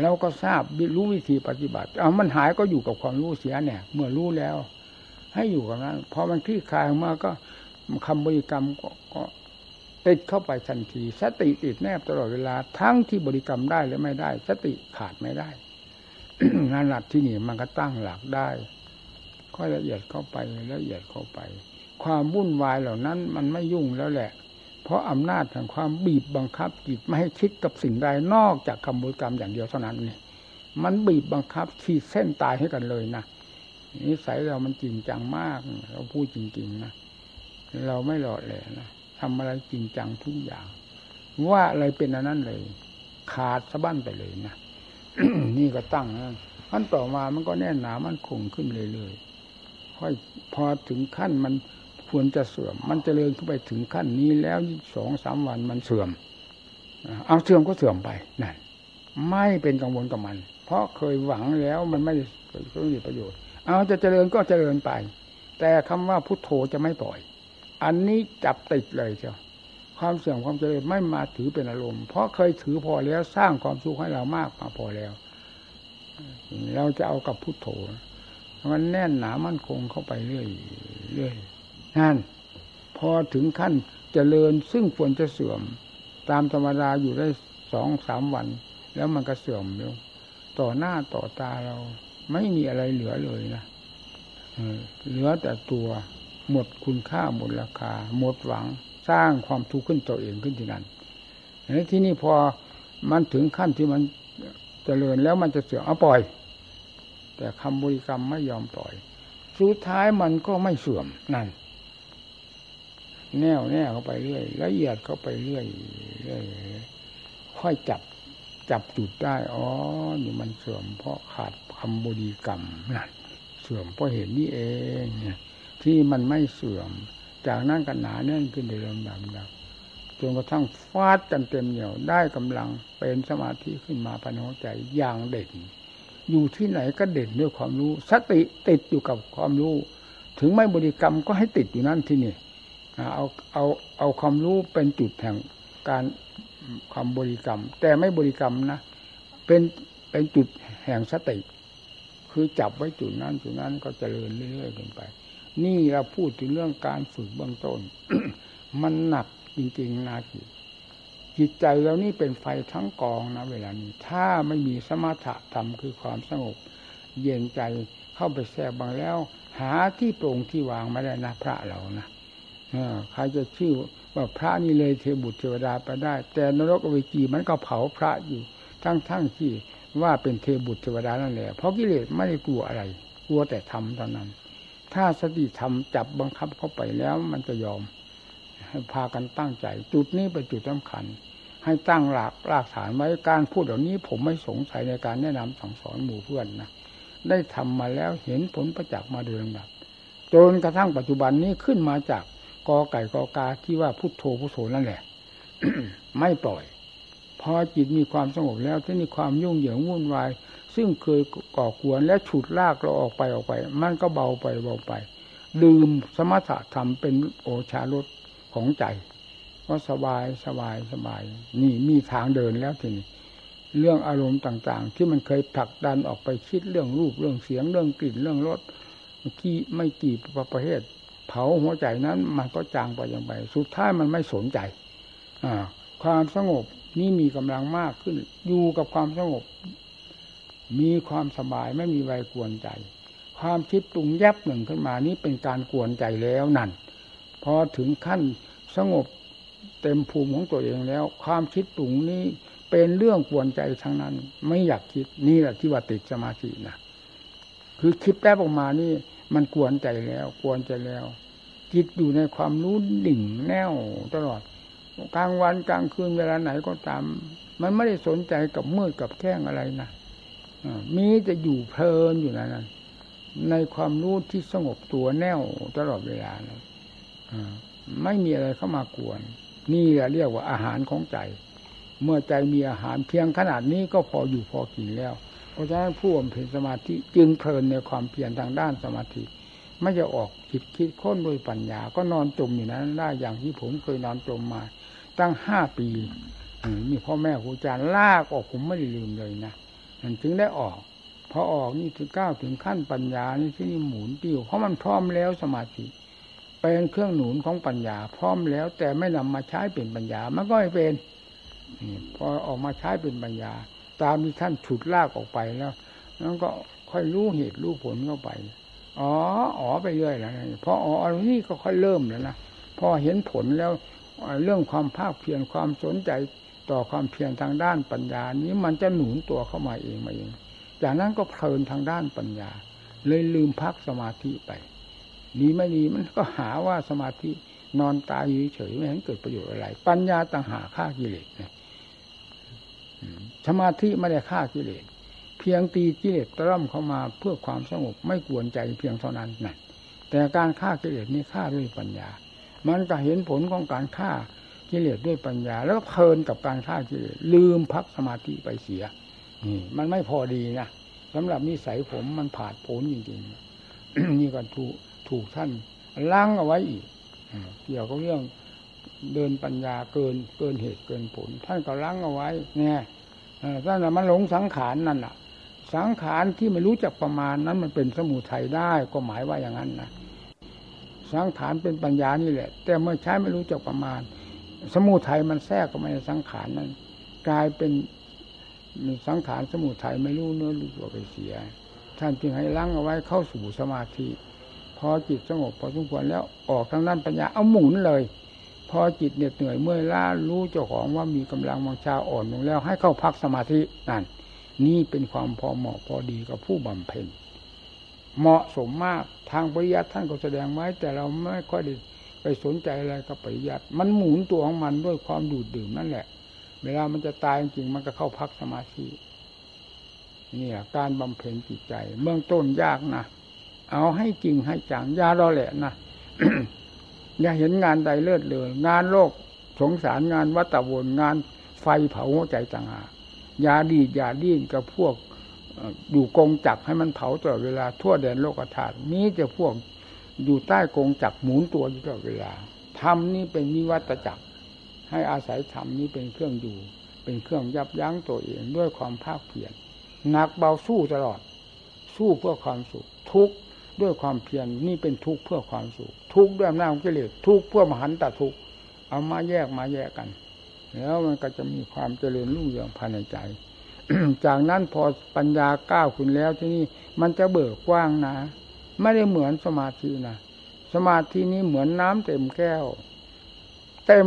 แล้วก็ทราบรู้วิธีปฏิบัติ เอามันหายก็อยู่กับความรู้เสียเนี่ย เมื่อรู้แล้ว ให้อยู่กับนั้นพอมันคลี่คลายออกมาก็คำบริกรรมก็ก็ติดเข้าไปทันที สติติดแนบตลอดเวลาทั้งที่บริกรรมได้และไม่ได้ สติขาดไม่ได้งานหลักที่นี่มันก็ตั้งหลักได้ค่อยละเอียดเข้าไปละเอียดเข้าไป ความวุ่นวายเหล่านั้น มันไม่ยุ่งแล้วแหละ เพราะอำนาจแห่งความบีบบังคับจิตไม่ให้คิดกับสิ่งใดนอกจากคำบริกรรมอย่างเดียวเท่านั้นนี่มันบีบบังคับขีดเส้นตายให้กันเลยนะนิสัยเรามันจริงจังมาก เราพูดจริงๆนะเราไม่หลอดแหลนะทำอะไรจริงจังทุกอย่าง ว่าอะไรเป็นอันนั้นเลย ขาดสะบั้นไปเลยนะนี่ก็ตั้งนะขั้นต่อมามันก็แน่นหนามันคงขึ้นเรื่อยๆค่อยพอถึงขั้นมัน ควรจะเสื่อม มันจเจริญขึ้นไปถึงขั้นนี้แล้วสองสามวันมันเสื่อม เอาเสื่อมก็เสื่อมไปนั่นไม่เป็นกังวลกับมัน เพราะเคยหวังแล้วมันไม่ได้ประโยชน์ เอาจะเจริญก็เจริญไป แต่คำว่าพุทโธจะไม่ปล่อย อันนี้จับติดเลยเจ้าความเสื่อมความเจริญไม่มาถือเป็นอารมณ์ เพราะเคยถือพอแล้วสร้างความสุขให้เรามากมาพอแล้ว เราจะเอากับพุทโธมันแน่นหนามั่นคงเข้าไปเรื่อยเรื่อย นั่นพอถึงขั้นเจริญซึ่งควรจะเสื่อม ตามธรรมดาอยู่ได้สองสามวัน แล้วมันก็เสื่อมลงต่อหน้าต่อตาเรา ไม่มีอะไรเหลือเลยนะเหลือแต่ตัวหมดคุณค่าหมดราคา หมดหวังสร้างความทุกข์ขึ้นตัวเองขึ้นที่นั่นแล้วที่นี่พอมันถึงขั้นที่มันจเจริญแล้วมันจะเสื่อมเอาปล่อย แต่คำบริกรรมไม่ยอมปล่อย สุดท้ายมันก็ไม่เสื่อมนั่น แน่วแน่เข้าไปเรื่อยละเอียดเข้าไปเรื่อยเรื่อยค่อยจับจับจุดได้อ๋อนี่มันเสื่อมเพราะขาดคำบริกรรมนั่นเสื่อมเพราะเห็นนี่เองเนี่ยที่มันไม่เสื่อม จากนั้นกันหนาแน่นขึ้นในลำดับดับจนกระทั่งฟาดกันเต็มเหนี่ยวได้กำลังเป็นสมาธิขึ้นมาภายในหัวใจอย่างเด่น อยู่ที่ไหนก็เด่นด้วยความรู้ สติติดอยู่กับความรู้ ถึงไม่บริกรรมก็ให้ติดอยู่นั่นที่นี่ เอาเอาเอาความรู้เป็นจุดแห่งการความบริกรรม แต่ไม่บริกรรมนะเป็นเป็นจุดแห่งสติคือจับไว้จุดนั้นจุดนั้นก็เจริญเรื่อยๆขึ้นไป นี่เราพูดถึงเรื่องการฝึกเบื้องต้น มันหนักจริงๆนาจิตจิตใจเรานี่เป็นไฟทั้งกองนะเวลานี้ ถ้าไม่มีสมถะธรรมคือความสงบ เย็นใจเข้าไปแทรกบางแล้ว หาที่โปร่งที่วางไม่ได้นะพระเรานะ ใครจะชื่อว่าพระนี่เลยเทบุตรเทวดาไปได้ แต่นรกอเวจีมันก็เผาพระอยู่ ทั้งๆที่ว่าเป็นเทบุตรเทวดานั่นแหละเพราะกิเลสไม่ได้กลัวอะไร กลัวแต่ทำเท่านั้น ถ้าสติธรรมจับบังคับเข้าไปแล้วมันจะยอมให้พากันตั้งใจ จุดนี้เป็นจุดสำคัญ ให้ตั้งหลักรากฐานไว้การพูดเหล่านี้ผมไม่สงสัยในการแนะนำสั่งสอนหมู่เพื่อนนะได้ทำมาแล้วเห็นผลประจักษ์มาโดยลำดับจนกระทั่งปัจจุบันนี้ขึ้นมาจาก กอไก่กอกาที่ว่าพุทโธพุทโธนั่นแหละไม่ปล่อยพอจิตมีความสงบแล้วที่มีความยุ่งเหยิงวุ่นวาย ซึ่งเคยก่อกวนและฉุดลากเราออกไปออกไป มันก็เบาไปเบาไปลืมสมถะธรรมเป็นโอชารสของใจก็สบายสบายสบาย นี่มีทางเดินแล้วทีนี้เรื่องอารมณ์ต่างๆ ที่มันเคยผลักดันออกไปคิดเรื่องรูปเรื่องเสียงเรื่องกลิ่นเรื่องรสกี่ไม่กี่ประเภท เผาหัวใจนั้น มันก็จางไปอย่างไป สุดท้ายมันไม่สนใจ อ่า ความสงบนี่มีกำลังมากขึ้น อยู่กับความสงบ มีความสบายไม่มีใบกวนใจ ความคิดปรุงแยบหนึ่งขึ้นมานี้เป็นการกวนใจแล้วนั่นพอถึงขั้นสงบเต็มภูมิของตัวเองแล้ว ความคิดปรุงนี้เป็นเรื่องกวนใจทั้งนั้น ไม่อยากคิดนี่แหละที่ว่าติดสมาธินะคือคิดแป๊บออกมานี่ มันกวนใจแล้วกวนใจแล้ว จิตอยู่ในความรู้ดิ่งแน่วตลอดกลางวันกลางคืนเวลาไหนก็ตาม มันไม่ได้สนใจกับมืดกับแข้งอะไรนะมีจะอยู่เพลินอยู่นั้นในความรู้ที่สงบตัวแน่วตลอดเวลานะไม่มีอะไรเข้ามากวน นี่แหละเรียกว่าอาหารของใจ เมื่อใจมีอาหารเพียงขนาดนี้ก็พออยู่พอกินแล้ว เพราะฉะนั้นผู้บำเพ็ญสมาธิจึงเพลินในความเพียรทางด้านสมาธิ ไม่จะออกคิดคิดค้นโดยปัญญา ก็นอนจมอยู่นั้นได้อย่างที่ผมเคยนอนจมมา ตั้งห้าปีมีพ่อแม่ครูอาจารย์ลากออกผมไม่ได้ลืมเลยนะมันถึงได้ออกพอออกนี่ถึงก้าวถึงขั้นปัญญานี่ที่นี่หมุนติ้วเพราะมันพร้อมแล้วสมาธิเป็นเครื่องหนุนของปัญญา พร้อมแล้ว แต่ไม่นำมาใช้เป็นปัญญามันก็ไม่เป็นพอออกมาใช้เป็นปัญญา ตามที่ท่านฉุดลากออกไปแล้วแล้วก็ค่อยรู้เหตุรู้ผลเข้าไป อ๋อ อ๋อไปเรื่อยแล้วพออ๋ออันนี้ก็ค่อยเริ่มแล้วนะ พอเห็นผลแล้วเรื่องความภาคเพียรความสนใจต่อความเพียรทางด้านปัญญา นี้มันจะหนุนตัวเข้ามาเองมาเอง จากนั้นก็เพลินทางด้านปัญญา เลยลืมพักสมาธิไปดีไม่ดีมันก็หาว่าสมาธินอนตายเฉยไม่เห็นเกิดประโยชน์อะไร ปัญญาต่างหาฆ่ากิเลสเนี่ย สมาธิไม่ได้ฆ่ากิเลสเพียงตีกิเลสตร่อมเข้ามาเพื่อความสงบไม่กวนใจเพียงเท่านั้นนั่นแต่การฆ่ากิเลสนี่ฆ่าด้วยปัญญา มันก็เห็นผลของการฆ่ากิเลสด้วยปัญญา แล้วเพลินกับการฆ่ากิเลสลืมพักสมาธิไปเสียนี่มันไม่พอดีนะสำหรับนิสัยผมมันผาดโผนจริงๆนี่ก็ถูกถูกท่านล้างเอาไว้อีกเกี่ยวกับเรื่อง เดินปัญญาเกินเกินเหตุเกินผล ท่านก็ล้างเอาไว้ เนี่ยท่านมันหลงสังขารนั่นแหละสังขารที่ไม่รู้จักประมาณนั้นมันเป็นสมุทัยได้ก็หมายว่าอย่างนั้นนะสังขารเป็นปัญญานี่แหละ แต่เมื่อใช้ไม่รู้จักประมาณ สมุทัยมันแทรกเข้ามาในสังขารนั้น กลายเป็นสังขารสมุทัยไม่รู้เนื้อรู้ตัวไปเสีย ท่านจึงให้ล้างเอาไว้เข้าสู่สมาธิพอจิตสงบพอสมควรแล้วออกทางด้านปัญญาเอาหมุนเลย อจิตเหน็ดเหนื่อยเมื่อยล้ารู้เจ้าของว่ามีกำลังวังชาอ่อนลงแล้ว ให้เข้าพักสมาธินั่นนี่เป็นความพอเหมาะพอดีกับผู้บำเพ็ญเหมาะสมมากทางปริยัติท่านก็แสดงไว้ แต่เราไม่ค่อยได้ไปสนใจอะไรกับปริยัติมันหมุนตัวของมันด้วยความดูดดื่มนั่นแหละ เวลามันจะตายจริงมันก็เข้าพักสมาธิเนี่ยการบำเพ็ญจิตใจเบื้องต้นยากนะเอาให้จริงให้จังยาเราแหละนะ อย่าเห็นงานใดเลิศเลย งานโลกสงสารงานวัตวนงานไฟเผาหัวใจต่างหากยาดียาดิ้นกับพวกอยู่กงจักให้มันเผาตลอดเวลาทั่วแดนโลกธาตุนี้จะพวกอยู่ใต้กงจักหมุนตัวอยู่ตลอดเวลาธรรมนี่เป็นนิวัตจักร ให้อาศัยธรรมนี้เป็นเครื่องอยู่ เป็นเครื่องยับยั้งตัวเองด้วยความภาคเพียรหนักเบาสู้ตลอด สู้เพื่อความสุขทุก ด้วยความเพียรนี่เป็นทุกข์เพื่อความสุข ทุกข์ด้วยอำนาจของกิเลสทุกข์เพื่อมหันตทุกข์เอามาแยกมาแยกกัน แล้วมันก็จะมีความเจริญรุ่งเรืองภายในใจ จากนั้นพอปัญญาก้าวขึ้นแล้วที่นี่มันจะเบิกกว้างนะ ไม่ได้เหมือนสมาธินะสมาธินี้เหมือนน้ำเต็มแก้ว เต็ม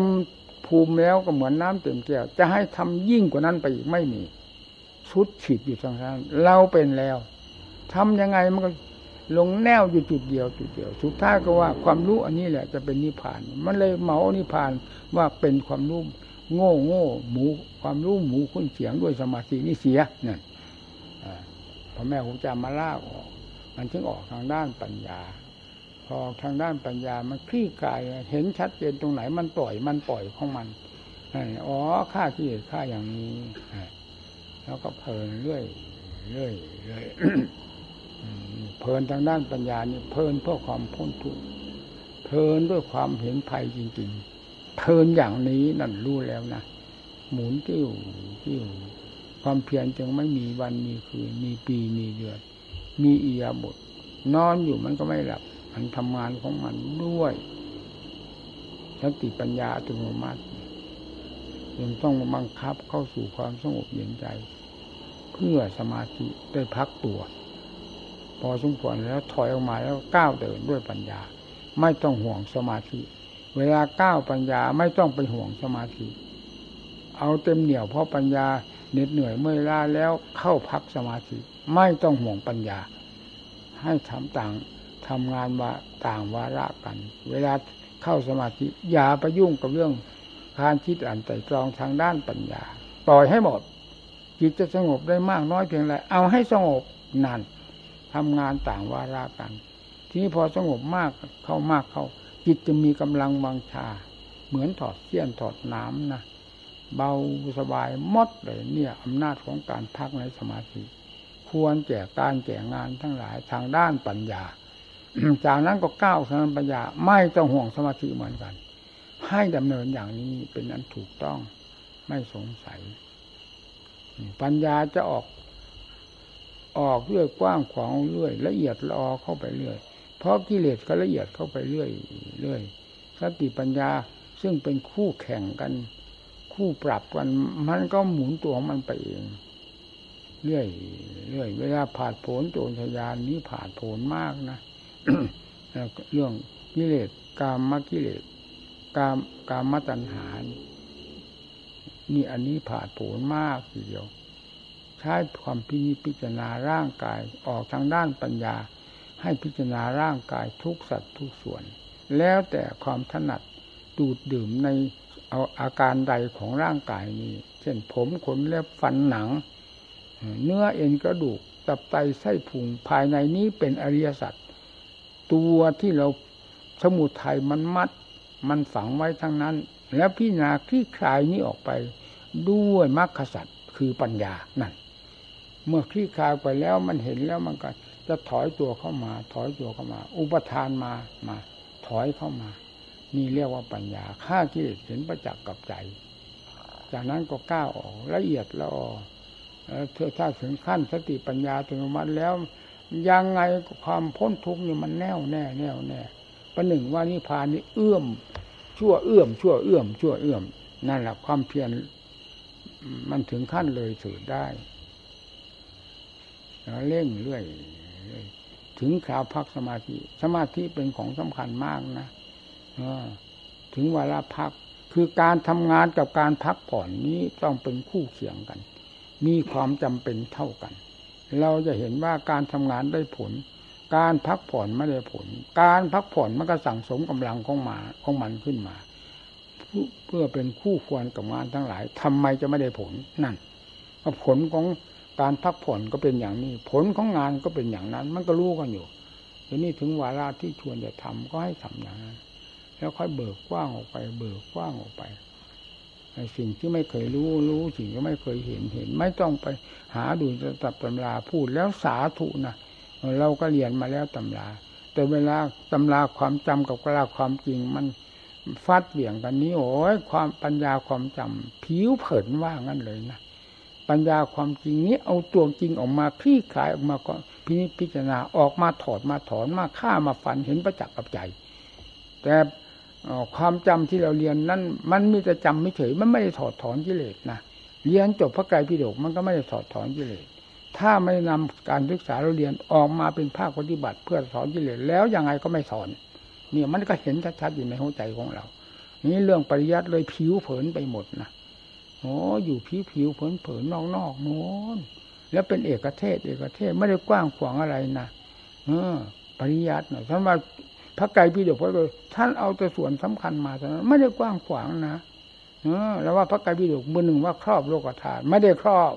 ภูมิแล้วก็เหมือนน้ำเต็มแก้ว จะให้ทำยิ่งกว่านั้นไปอีกไม่มีชุดฉีดอยู่ทางนั้นเราเป็นแล้วทำยังไงมันก็ ลงแนวอยู่จุดเดียวจุดเดียว สุดท้ายก็ว่าความรู้อันนี้แหละจะเป็นนิพพาน มันเลยเหมานิพพานว่าเป็นความรู้โง่โง่หมูความรู้หมูคุ้นเสียงด้วยสมาธินี่เสียเนี่ยพอแม่ครูจะมาล่าออกมันถึงออกทางด้านปัญญา พอทางด้านปัญญามันคลี่กายเห็นชัดเจนตรงไหนมันปล่อยมันปล่อยของมันอ๋อค่าที่ค่าอย่างนี้แล้วก็เพลินเรื่อยเรื่อยเรื่อย เพลินทางด้านปัญญานี่เพลินเพื่อความพ้นทุกข์เพลินด้วยความเห็นภัยจริง ๆ เพลินอย่างนี้นั่นรู้แล้วนะหมุนติ้วติ้วความเพียรจึงไม่มีวันมีคืนมีปีมีเดือนมีอียาบทนอนอยู่มันก็ไม่หลับ มันทำงานของมันด้วยสติปัญญาอัตโนมัติยังต้องบังคับเข้าสู่ความสงบเย็นใจ เพื่อสมาธิได้พักตัว พอสมควรแล้วถอยออกมาแล้วก้าวเดินด้วยปัญญา ไม่ต้องห่วงสมาธิ เวลาก้าวปัญญาไม่ต้องไปห่วงสมาธิ เอาเต็มเหนี่ยวเพราะปัญญาเหน็ดเหนื่อยเมื่อยล้าแล้วเข้าพักสมาธิ ไม่ต้องห่วงปัญญา ให้ทำต่างทำงานว่าต่างวาระกัน เวลาเข้าสมาธิอย่าไปยุ่งกับเรื่องการคิดอ่านไตรตรองทางด้านปัญญา ปล่อยให้หมดจิตจะสงบได้มากน้อยเพียงไรเอาให้สงบนั่น ทำงานต่างวาระกัน ทีนี้พอสงบมากเข้ามากเข้า จิตจะมีกำลังวังชา เหมือนถอดเสี้ยนถอดน้ำนะเบาสบายมดเลยเนี่ยอำนาจของการพักในสมาธิ ควรแก่การแก่งานทั้งหลายทางด้านปัญญา จากนั้นก็ก้าวทางปัญญา ไม่ต้องห่วงสมาธิเหมือนกัน ให้ดำเนินอย่างนี้เป็นอันถูกต้องไม่สงสัย ปัญญาจะออก ออกเรื่อยกว้างขวางเรื่อย ละเอียดลอเข้าไปเรื่อย เพราะกิเลสก็ละเอียดเข้าไปเรื่อยเรื่อยสติปัญญาซึ่งเป็นคู่แข่งกัน คู่ปรับกัน มันก็หมุนตัวมันไปเอง เรื่อยเรื่อยเวลาผ่านผลโจรทยานนี้ผ่านผลมากนะเรื่องกิเลสกามมกิเลสกามกามตัณหานี่อันนี้ผ่านผลมากทีเดียว ใช้ความพิพิจารณาร่างกายออกทางด้านปัญญา ให้พิจารณาร่างกายทุกสัตว์ทุกส่วน แล้วแต่ความถนัดดูดดื่มในเอาอาการใดของร่างกายนี้ เช่นผมขนเล็บฟันหนัง เนื้อเอ็นกระดูกตับไตไส้พุงภายในนี้เป็นอริยสัจตัวที่เราสมุทัยมันมัด มันฝังไว้ทั้งนั้น แล้วพิจารณาคลี่คลายนี้ออกไปด้วยมรรคสัจคือปัญญานั่น เมื่อคลี่คลายไปแล้วมันเห็นแล้วมันก็จะถอยตัวเข้ามา ถอยตัวเข้ามา อุปทานมามา ถอยเข้ามา นี่เรียกว่าปัญญาฆ่ากิเลสเห็นประจักษ์กับใจ จากนั้นก็ก้าวออกละเอียดละออเธอถ้าถึงขั้นสติปัญญาถึงมันแล้ว ยังไงความพ้นทุกข์นี่มันแน่วแน่แน่วแน่ประหนึ่งว่านิพานนี่เอื้อม ชั่วเอื้อม ชั่วเอื้อมชั่วเอื้อมนั่นแหละความเพียรมันถึงขั้นเลยสุดได้ เร่งเรื่อยถึงคราวพักสมาธิ สมาธิเป็นของสำคัญมากนะถึงเวลาพัก คือการทำงานกับการพักผ่อนนี้ต้องเป็นคู่เคียงกัน มีความจำเป็นเท่ากัน เราจะเห็นว่าการทำงานได้ผล การพักผ่อนไม่ได้ผล การพักผ่อนมันก็สั่งสมกำลังของมาของมันขึ้นมา เพื่อเป็นคู่ควรกับงานทั้งหลายทำไมจะไม่ได้ผลนั่นผลของ การพักผ่อนก็เป็นอย่างนี้ ผลของงานก็เป็นอย่างนั้น มันก็รู้กันอยู่ทีนี้ถึงวาระที่ชวนจะทำก็ให้ทำอย่างนั้นแล้วค่อยเบิกกว้างออกไป เบิกกว้างออกไปสิ่งที่ไม่เคยรู้รู้สิ่งที่ไม่เคยเห็นเห็น ไม่ต้องไปหาดูตับตำราพูดแล้วสาธุนะเราก็เรียนมาแล้วตำรา แต่เวลาตำราความจำกับกลาความจริงมันฟาดเบี่ยงกันนี้โอ้ยความปัญญาความจำผิวเผินว่างั้นเลยนะ ปัญญาความจริงนี้เอาตัวจริงออกมาคลี่คลายออกมาก็พิพิจารณาออกมาถอดมาถอนมาฆ่ามาฟันเห็นประจักษ์กับใจ แต่ความจำที่เราเรียนนั้นมันมีแต่จำไม่เฉยมันไม่ได้ถอดถอนกิเลสนะเรียนจบพระไตรปิฎกมันก็ไม่ได้ถอดถอนกิเลสถ้าไม่นำการศึกษาเราเรียนออกมาเป็นภาคปฏิบัติ เพื่อสอนกิเลสแล้วยังไงก็ไม่สอน เนี่ยมันก็เห็นชัดๆอยู่ในหัวใจของเรา นี่เรื่องปริยัติเลยผิวเผินไปหมดนะ โอ้อยู่ผิวผิวเผินเผินนอกนอกโน้นแล้วเป็นเอกเทศ เอกเทศไม่ได้กว้างขวางอะไรนะเออ ปริยัติเนาะท่านว่าพระไกรปิฎกพระเลยท่านเอาแต่ส่วนสำคัญมาเท่านั้นไม่ได้กว้างขวางนะเออ แล้วว่าพระไกรปิฎกมือหนึ่งว่าครอบโลกธาตุไม่ได้ครอบ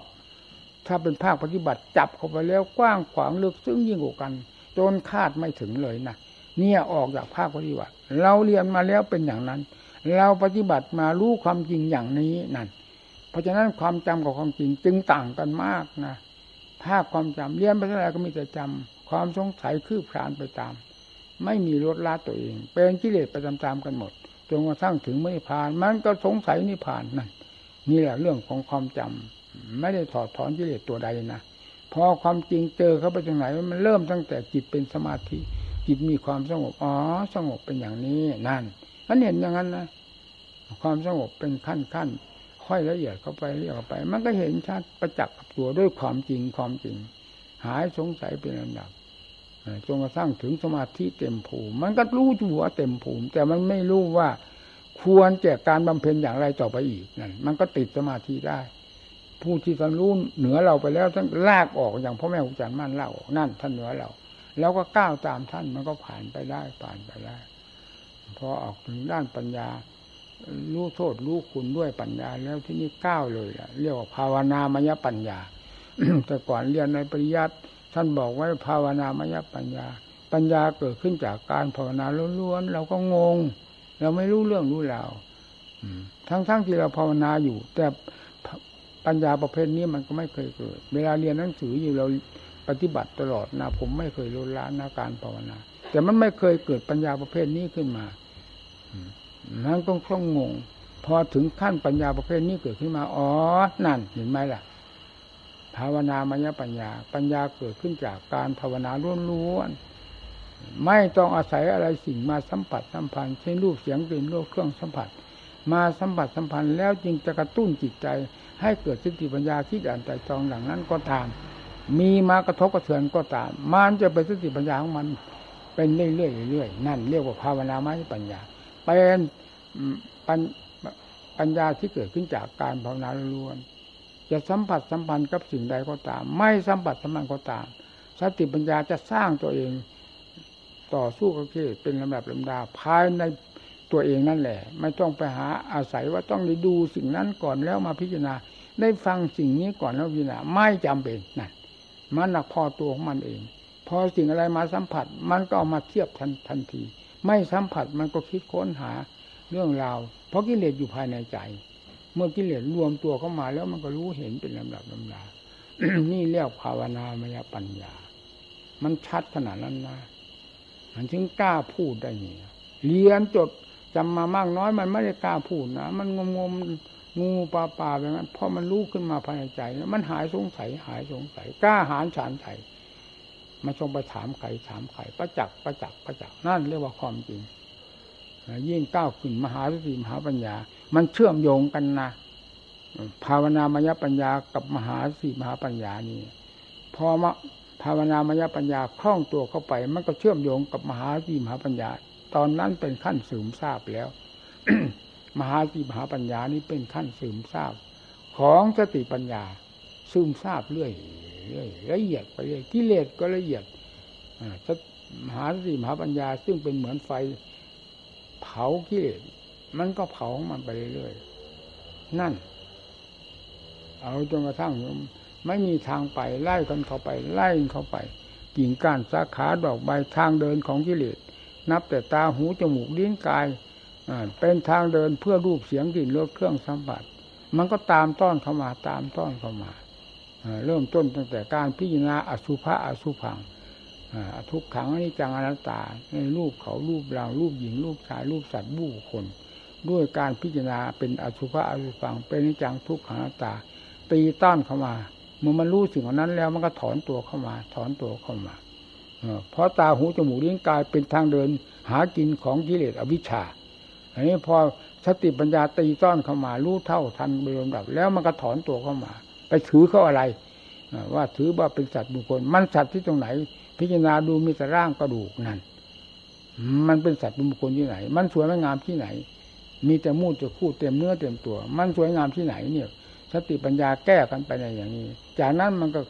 ถ้าเป็นภาคปฏิบัติจับเข้าไปแล้วกว้างขวางลึกซึ้งยิ่งกว่ากันจนคาดไม่ถึงเลยนะเนี่ยออกจากภาคปฏิบัติ เราเรียนมาแล้วเป็นอย่างนั้น เราปฏิบัติมารู้ความจริงอย่างนี้นั่น เพราะฉะนั้นความจำกับความจริงจึงต่างกันมากนะภาคความจำเรียนไปเท่าไรก็มีแต่จำความสงสัยคืบคลานไปตาม ไม่มีลดละตัวเอง เป็นกิเลสไปตามๆกันหมดจนกระทั่งถึงไม่ผ่าน มันก็สงสัยนิพานนั่นนี่แหละเรื่องของความจำไม่ได้ถอดถอนกิเลสตัวใดนะพอความจริงเจอเข้าไปตรงไหนมันเริ่มตั้งแต่จิตเป็นสมาธิ จิตมีความสงบอ๋อสงบเป็นอย่างนี้นั่นมันเห็นอย่างนั้นนะความสงบเป็นขั้นขั้น ค่อยละเอียดเข้าไปเรียกเข้าไป มันก็เห็นชัดประจักษ์กับตัวด้วยความจริงความจริง หายสงสัยเป็นอันดับจนกระทั่งถึงสมาธิเต็มภูมิ มันก็รู้หัวเต็มภูมิ แต่มันไม่รู้ว่าควรแจกการบำเพ็ญอย่างไรต่อไปอีกนั่นมันก็ติดสมาธิได้ ผู้ที่ท่านรู้เหนือเราไปแล้วท่านลากออกอย่างพ่อแม่ครูอาจารย์มั่นเล่านั่นท่านเหนือเรา แล้วก็ก้าวตามท่านมันก็ผ่านไปได้ผ่านไปได้พอออกถึงด้านปัญญา รู้โทษรู้คุณด้วยปัญญา แล้วที่นี่ก้าวเลยล่ะเรียกว่าภาวนามยปัญญา แต่ก่อนเรียนในปริยัติท่านบอกไว้ภาวนามยปัญญา ปัญญาเกิดขึ้นจากการภาวนาล้วนๆเราก็งง เราไม่รู้เรื่องรู้ราวทั้งๆทที่เราภาวนาอยู่ แต่ปัญญาประเภทนี้มันก็ไม่เคยเกิด เวลาเรียนหนังสืออยู่เราปฏิบัติตลอดนะผมไม่เคยลดละนาการภาวนา แต่มันไม่เคยเกิดปัญญาประเภทนี้ขึ้นมา นั่นก็ต้องงง พอถึงขั้นปัญญาประเภทนี้เกิดขึ้นมาอ๋อนั่นเห็นไหมล่ะ ภาวนามยปัญญา ปัญญาเกิดขึ้นจากการภาวนาล้วนๆไม่ต้องอาศัยอะไรสิ่งมาสัมผัสสัมพันธ์เช่นรูปเสียงกลิ่นรสเครื่องสัมผัส มาสัมผัสสัมพันธ์แล้วจึงจะกระตุ้นจิตใจ ให้เกิดสติปัญญาที่อ่านใจจองหลังนั้นก็ตาม มีมากระทบกระเทือนก็ตาม มันจะเป็นสติปัญญาของมันเป็นเรื่อยๆเรื่อยๆนั่นเรียกว่าภาวนาไม่ปัญญา เป็นปัญญาที่เกิดขึ้นจากการภาวนาล้วนจะสัมผัสสัมพันธ์กับสิ่งใดก็ตาม ไม่สัมผัสสัมพันธ์ก็ตามสติปัญญาจะสร้างตัวเอง ต่อสู้กับกิเลสเป็นลำดับลำดาภายในตัวเองนั่นแหละ ไม่ต้องไปหาอาศัยว่าต้องได้ดูสิ่งนั้นก่อนแล้วมาพิจารณา ได้ฟังสิ่งนี้ก่อนแล้วพิจารณาไม่จำเป็นนั่นมันหนักพอตัวของมันเอง พอสิ่งอะไรมาสัมผัส มันก็เอามาเทียบทันทันที ไม่สัมผัสมันก็คิดค้นหาเรื่องราว เพราะกิเลสอยู่ภายในใจ เมื่อกิเลสรวมตัวเข้ามาแล้วมันก็รู้เห็นเป็นลำดับลำดา นี่เรียกภาวนามยปัญญา มันชัดขนาดนั้นนะ มันถึงกล้าพูดได้เนี่เรียนจดจำมามากน้อยมันไม่ได้กล้าพูดนะ มันงมงมงูปลาปลาแบบนั้นพอมันรู้ขึ้นมาภายในใจแล้วมันหายสงสัยหายสงสัย กล้าหารฉานใจ มาชงไปถามไข่ถามไข่ประจักษ์ประจักษ์ประจักษ์นั่นเรียกว่าความจริงยิ่งก้าวขึ้นมหาสติมหาปัญญา มันเชื่อมโยงกันนะภาวนามยปัญญากับมหาสติมหาปัญญานี่พอมาภาวนามยปัญญาคล่องตัวเข้าไป มันก็เชื่อมโยงกับมหาสติมหาปัญญา ตอนนั้นเป็นขั้นสืมทราบแล้ว มหาสติมหาปัญญานี้เป็นขั้นสืมทราบ ของสติปัญญาซึมทราบเรื่อย เรื่อยละเอียดไปเรื่อยกิเลสก็ละเอียดมหาสติมหาปัญญาซึ่งเป็นเหมือนไฟ เผากิเลสมันก็เผามันไปเรื่อยๆนั่น เอาจนกระทั่งไม่มีทางไปไล่กันเข้าไป ไล่เข้าไป กิ่งก้านสาขาดอกใบทางเดินของกิเลสนับแต่ตาหูจมูกลิ้นกายเป็นทางเดินเพื่อรูปเสียงกลิ่นรสเครื่องสัมผัส มันก็ตามต้อนเข้ามาตามต้อนเข้ามา เริ่มต้นตั้งแต่การพิจารณาอสุภะอสุพังทุกขังอนิจจังอนัตตาในรูปเขารูปเรารูปหญิงรูปชายรูปสัตว์บู้คนด้วยการพิจารณาเป็นอสุภะอสุพังเป็นอนิจจังทุกขังอนัตตา ตีต้อนเข้ามาเมื่อมันรู้สิ่งนั้นแล้วมันก็ถอนตัวเข้ามา ถอนตัวเข้ามาเพราะตาหูจมูกลิ้นกายเป็นทางเดินหากินของกิเลสอวิชชา อันนี้พอสติปัญญาตีต้อนเข้ามารู้เท่าทันโดยลำดับ แล้วมันก็ถอนตัวเข้ามา ไปถือเขาอะไรว่าถือว่าเป็นสัตว์บุคคล มันสัตว์ที่ตรงไหน พิจารณาดูมีแต่ร่างกระดูกนั่นมันเป็นสัตว์บุคคลที่ไหน มันสวยงามที่ไหน มีแต่มูดจะพูดเต็มเนื้อเต็มตัว มันสวยงามที่ไหนเนี่ยสติปัญญาแก้กันไปในอย่างนี้ จากนั้นมันก็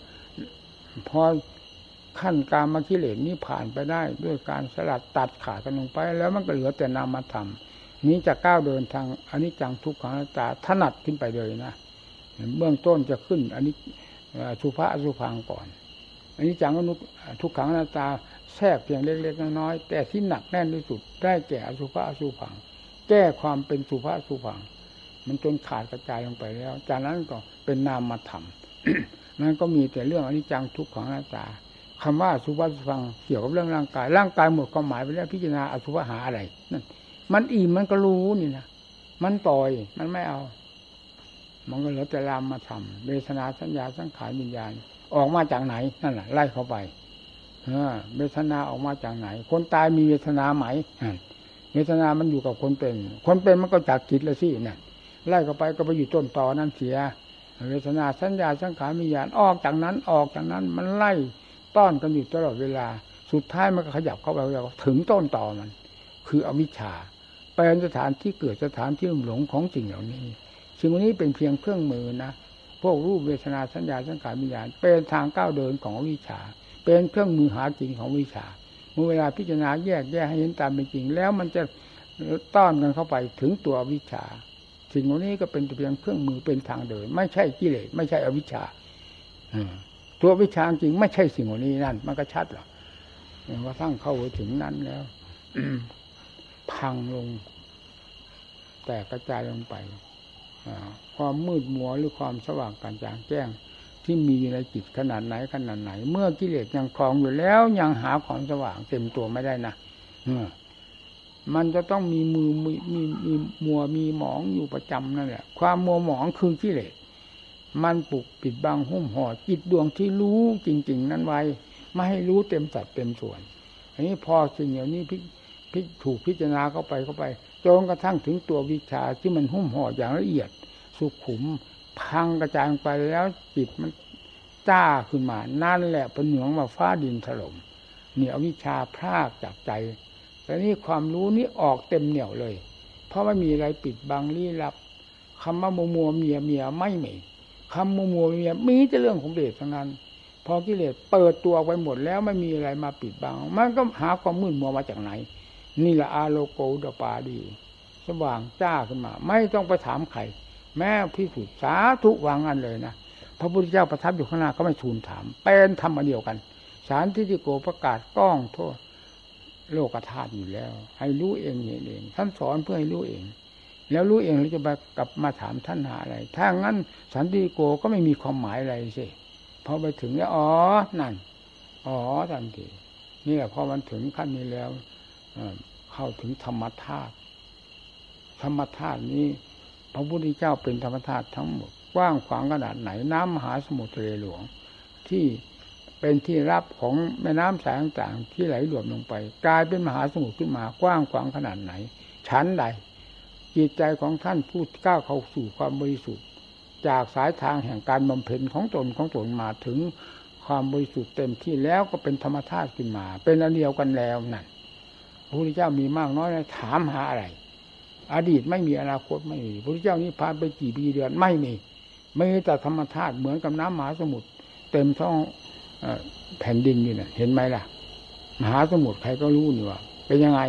พอขั้นการมาคิเลสนี้ผ่านไปได้ ด้วยการสลัดตัดขาดกันลงไป แล้วมันก็เหลือแต่นามธรรมนี้จะก้าวเดินทางอันนี้จังทุกขังตาถนัดขึ้นไปเลยนะ เบื้องต้นจะขึ้น อันนี้สุภาสุพังก่อน อันนี้จังอนุทุกขังนาตาแทรกเพียงเล็กๆน้อยๆแต่ที่หนักแน่นที่สุดได้แก่อสุภาสุพัง แก้ความเป็นสุภาสุพัง มันจนขาดกระจายลงไปแล้ว จากนั้นก็เป็นนามมาทำมันก็มีแต่เรื่องอนิจจังทุกขังหน้าตาคำว่าสุภาสุฟังเกี่ยวกับเรื่องร่างกาย ร่างกายหมดความหมายไปแล้วพิจารณาอสุภหาอะไรนั่นมันอิ่มมันก็รู้นี่นะมันปล่อยมันไม่เอา มันก็เหลือแต่รามมาทำเวทนาสัญญาสังขารวิญญาณ ออกมาจากไหนนั่นแหละไล่เข้าไปเวทนาออกมาจากไหน คนตายมีเวทนาไหมเวทนามันอยู่กับคนเป็น คนเป็นมันก็จากจิตละสินั่นไล่เข้าไปก็ไปอยู่ต้นต่อนั้นเสีย เวทนาสัญญาสังขารมีญาณออกจากนั้นออกจากนั้น มันไล่ต้อนกันอยู่ตลอดเวลา สุดท้ายมันก็ขยับเข้าไปถึงต้นต่อมัน คืออวิชชาเป็นสถานที่เกิดสถานที่หลงของสิ่งเหล่านี้ สิ่งนี้เป็นเพียงเครื่องมือนะพวกรูปเวทนาสัญญาสังขารมีญาณเป็นทางก้าวเดินของวิชา เป็นเครื่องมือหาจริงของวิชาเมื่อเวลาพิจารณาแยกแยกให้เห็นตามเป็นจริง แล้วมันจะต้อนกันเข้าไปถึงตัววิชา สิ่งเหล่านี้ก็เป็นเพียงเครื่องมือเป็นทางเดิน ไม่ใช่กิเลสไม่ใช่อวิชชาตัววิชาจริงไม่ใช่สิ่งเหล่านี้นั่น มันก็ชัดหรอกว่าทั้งเข้าถึงนั้นแล้วพังลง แต่กระจายลงไป ความมืดมัวหรือความสว่างการจางแจ้ง ที่มีอยู่ในจิตขนาดไหนขนาดไหน เมื่อกิเลสยังคลองอยู่แล้วยังหาความสว่างเต็มตัวไม่ได้นะมันจะต้องมีมือมีมีมีมัวมีหมองอยู่ประจำนั่นแหละความมัวหมองคือกิเลสมันปลุกปิดบังหุ้มห่อจิตดวงที่รู้จริง ๆ นั้นไว้ไม่ให้รู้เต็มสัดเต็มส่วน อันนี้พอสิ่งเหล่านี้พิพิถูกพิจารณาเข้าไปเข้าไป จนกระทั่งถึงตัววิชาที่มันหุ้มห่ออย่างละเอียด สุขุม พังกระจายไปแล้วจิตมันจ้าขึ้นมา นั่นแหละเป็นหนืองมาฟ้าดินถล่มเหนี่ยววิชาพรากจากใจ แต่นี่ความรู้นี้ออกเต็มเหนี่ยวเลย เพราะไม่มีอะไรปิดบังลี้ลับคำว่ามัวมัวเมียเมียไม่มีคำมัวมัวเมียมีแต่เรื่องของเดชทั้งนั้น พอกิเลสเปิดตัวไปหมดแล้วไม่มีอะไรมาปิดบัง มันก็หาความมืดมัวมาจากไหน นี่แหละอาโลโกดปาดี สว่างจ้าขึ้นมา ไม่ต้องไปถามใครแม้พิสูจน์สาธุวางอันเลยนะพระพุทธเจ้าประทับอยู่ข้างหน้าก็ไม่ทูลถาม เป็นธรรมเดียวกัน สารทิฏฐิโกประกาศก้องโทษโลกธาตุอยู่แล้ว ให้รู้เองเอง ท่านสอนเพื่อให้รู้เอง แล้วรู้เองแล้วจะไปกลับมาถามท่านหาอะไร ถ้างั้นสันติโกก็ไม่มีความหมายอะไรสิพอไปถึงแล้วอ๋อนั่น อ๋อทันทีนี่แหละพอมันถึงขั้นนี้แล้ว เข้าถึงธรรมธาตุธรรมธาตุนี้ พระพุทธเจ้าเป็นธรรมธาตุทั้งหมดกว้างขวางขนาดไหนน้ำมหาสมุทรทะเลหลวง ที่เป็นที่รับของแม่น้ำสายต่างๆที่ไหลรวมลงไป กลายเป็นมหาสมุทรขึ้นมากว้างขวางขนาดไหน ชั้นใด จิตใจของท่านผู้ก้าวเข้าสู่ความบริสุทธิ์ จากสายทางแห่งการบำเพ็ญของตนของตนมาถึงความบริสุทธิ์เต็มที่แล้วก็เป็นธรรมธาตุขึ้นมา เป็นอันเดียวกันแล้วนั่น พระพุทธเจ้ามีมากน้อยถามหาอะไร อดีตไม่มีอนาคตไม่มีพระพุทธเจ้านี้ผ่านไปกี่ปีเดือนไม่มีไม่แต่ธรรมธาตุเหมือนกับน้ำมหาสมุทรเต็มท้องแผ่นดินอยู่เนี่ยเห็นไหมล่ะ มหาสมุทรใครก็รู้นี่ว่าเป็นยังไง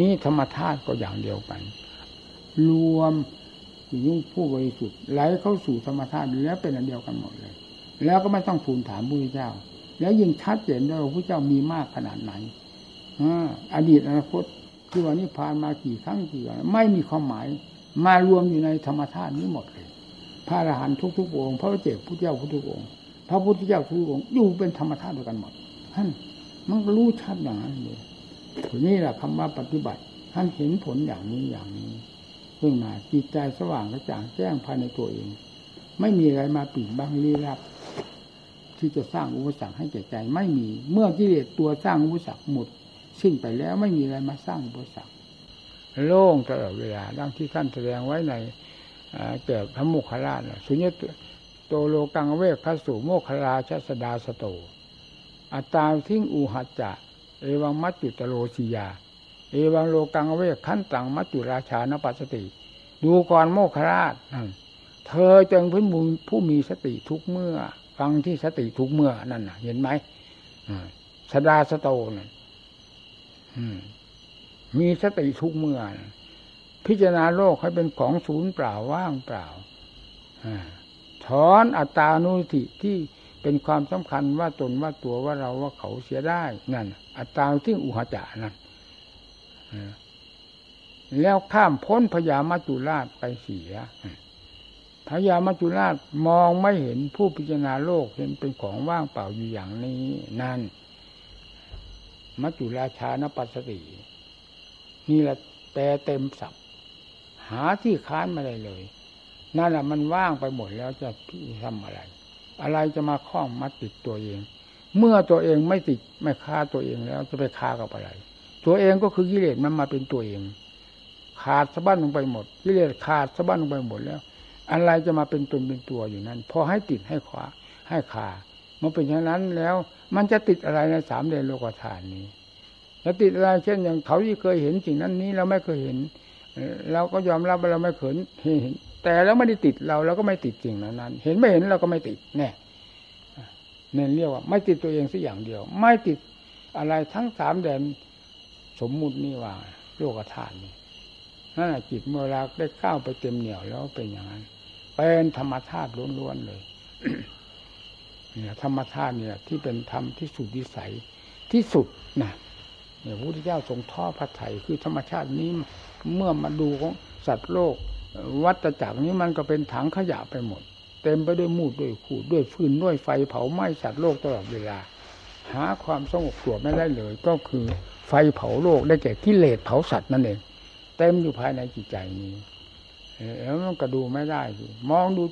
นี่ธรรมธาตุก็อย่างเดียวกัน รวมยุ่งผู้บริสุทธิ์ไหลเข้าสู่ธรรมธาตุแล้วเป็นอันเดียวกันหมดเลย แล้วก็ไม่ต้องทูลถามพระพุทธเจ้า แล้วยิ่งชัดเจนด้วยว่าพระเจ้ามีมากขนาดไหน อดีตอนาคตคือวันนี้ผ่านมากี่ครั้งกี่วันไม่มีความหมาย มารวมอยู่ในธรรมธาตุนี้หมดเลย พระอรหันต์ทุกๆองค์พระเจ้าพุทธเจ้าทุกองค์พระพุทธเจ้าทุกองค์อยู่เป็นธรรมธาตุด้วยกันหมดท่านมันรู้ชัดอย่างนั้นเลยนี่แหละคำว่าปฏิบัติ ท่านเห็นผลอย่างนี้อย่างนี้ขึ้นมาจิตใจสว่างกระจ่างแจ้งภายในตัวเอง ไม่มีอะไรมาปิดบังลี้ลับที่จะสร้างอุปสรรคให้แก่ใจ ไม่มีเมื่อกิเลสตัวสร้างอุปสรรคหมด สิ้นไปแล้วไม่มีอะไรมาสร้างอุปสรรคโล่งตลอดเวลาดังที่ท่านแสดงไว้ในเกิดพระโมคคัลลาสุญญโตโลกังเวกพระสุโมคคลาชสดาสโต อัตตาทิ้งอูหัจจะ เอวังมัจจุตโลสียา เอวังโลกังเวกขันตังมัจจุราชานปัสติ ดูก่อนโมคราช เธอจึงพื้นมูลผู้มีสติทุกเมื่อ ฟังที่สติทุกเมื่อนั่นน่ะเห็นไหมสดาสโตนั่น มีสติทุกเมื่อพิจารณาโลกให้เป็นของศูนย์เปล่าว่างเปล่าถอนอัตตานุติที่เป็นความสำคัญว่าตนว่าตัวว่าเราว่าเขาเสียได้นั่น อัตตาที่อุหจานั่นแล้วข้ามพ้นพญามัจจุราชไปเสียพญามัจจุราชมองไม่เห็นผู้พิจารณาโลกเห็นเป็นของว่างเปล่าอยู่อย่างนี้ นั่น มัจจุราชานปัสสตินี่แหละแปลเต็มศัพท์ หาที่ค้านม่ได้เลย นั่นแหละมันว่างไปหมดแล้วจะพี่ทำอะไร อะไรจะมาคล้องมาติดตัวเอง เมื่อตัวเองไม่ติดไม่คาตัวเองแล้วจะไปคากับอะไร ตัวเองก็คือกิเลสมันมาเป็นตัวเอง ขาดสะบั้นลงไปหมดกิเลสขาดสะบั้นลงไปหมดแล้ว อะไรจะมาเป็นตนเป็นตัวอยู่นั้น พอให้ติดให้ขวาให้ขามันเป็นอย่างนั้นแล้ว มันจะติดอะไรในสามเดนโลกธาตุนี้จะติดอะไรเช่นอย่างเขาที่เคยเห็นสิ่งนั้นนี้เราไม่เคยเห็นเราก็ยอมรับว่าเราไม่เขินเห็น แต่แล้วไม่ได้ติดเราเราก็ไม่ติดจริงนั้นนั้น เห็นไม่เห็นเราก็ไม่ติดแน่เน้นเรียกว่า ไม่ติดตัวเองสักอย่างเดียว ไม่ติดอะไรทั้งสามแดนสมมุตินี่ว่า โลกธาตุนี่นั่นแหะจิตเมื่อรักได้เข้าวไปเต็มเหนี่ยวแล้วเป็นอย่างนั้นเป็นธรรมธาตุล้วนๆเลย เนี่ยธรรมธาตุเนี่ย ที่เป็นธรรมที่สุดวิสัยที่สุดนะเนี่ยพระพุทธเจ้าทรงท่อพระไถ่คือธรรมชาตินี้เมื่อมาดูของสัตว์โลก วัฏจักรนี้มันก็เป็นถังขยะไปหมด เต็มไปด้วยมูดด้วยขูดด้วยฟืนด้วยไฟเผาไหม้สัตว์โลกตลอดเวลา หาความสงบตัวไม่ได้เลย ก็คือไฟเผาโลกได้แก่กิเลสเผาสัตว์นั่นเองเต็มอยู่ภายในจิตใจนี้แล้วมันก็ดูไม่ได้มองดู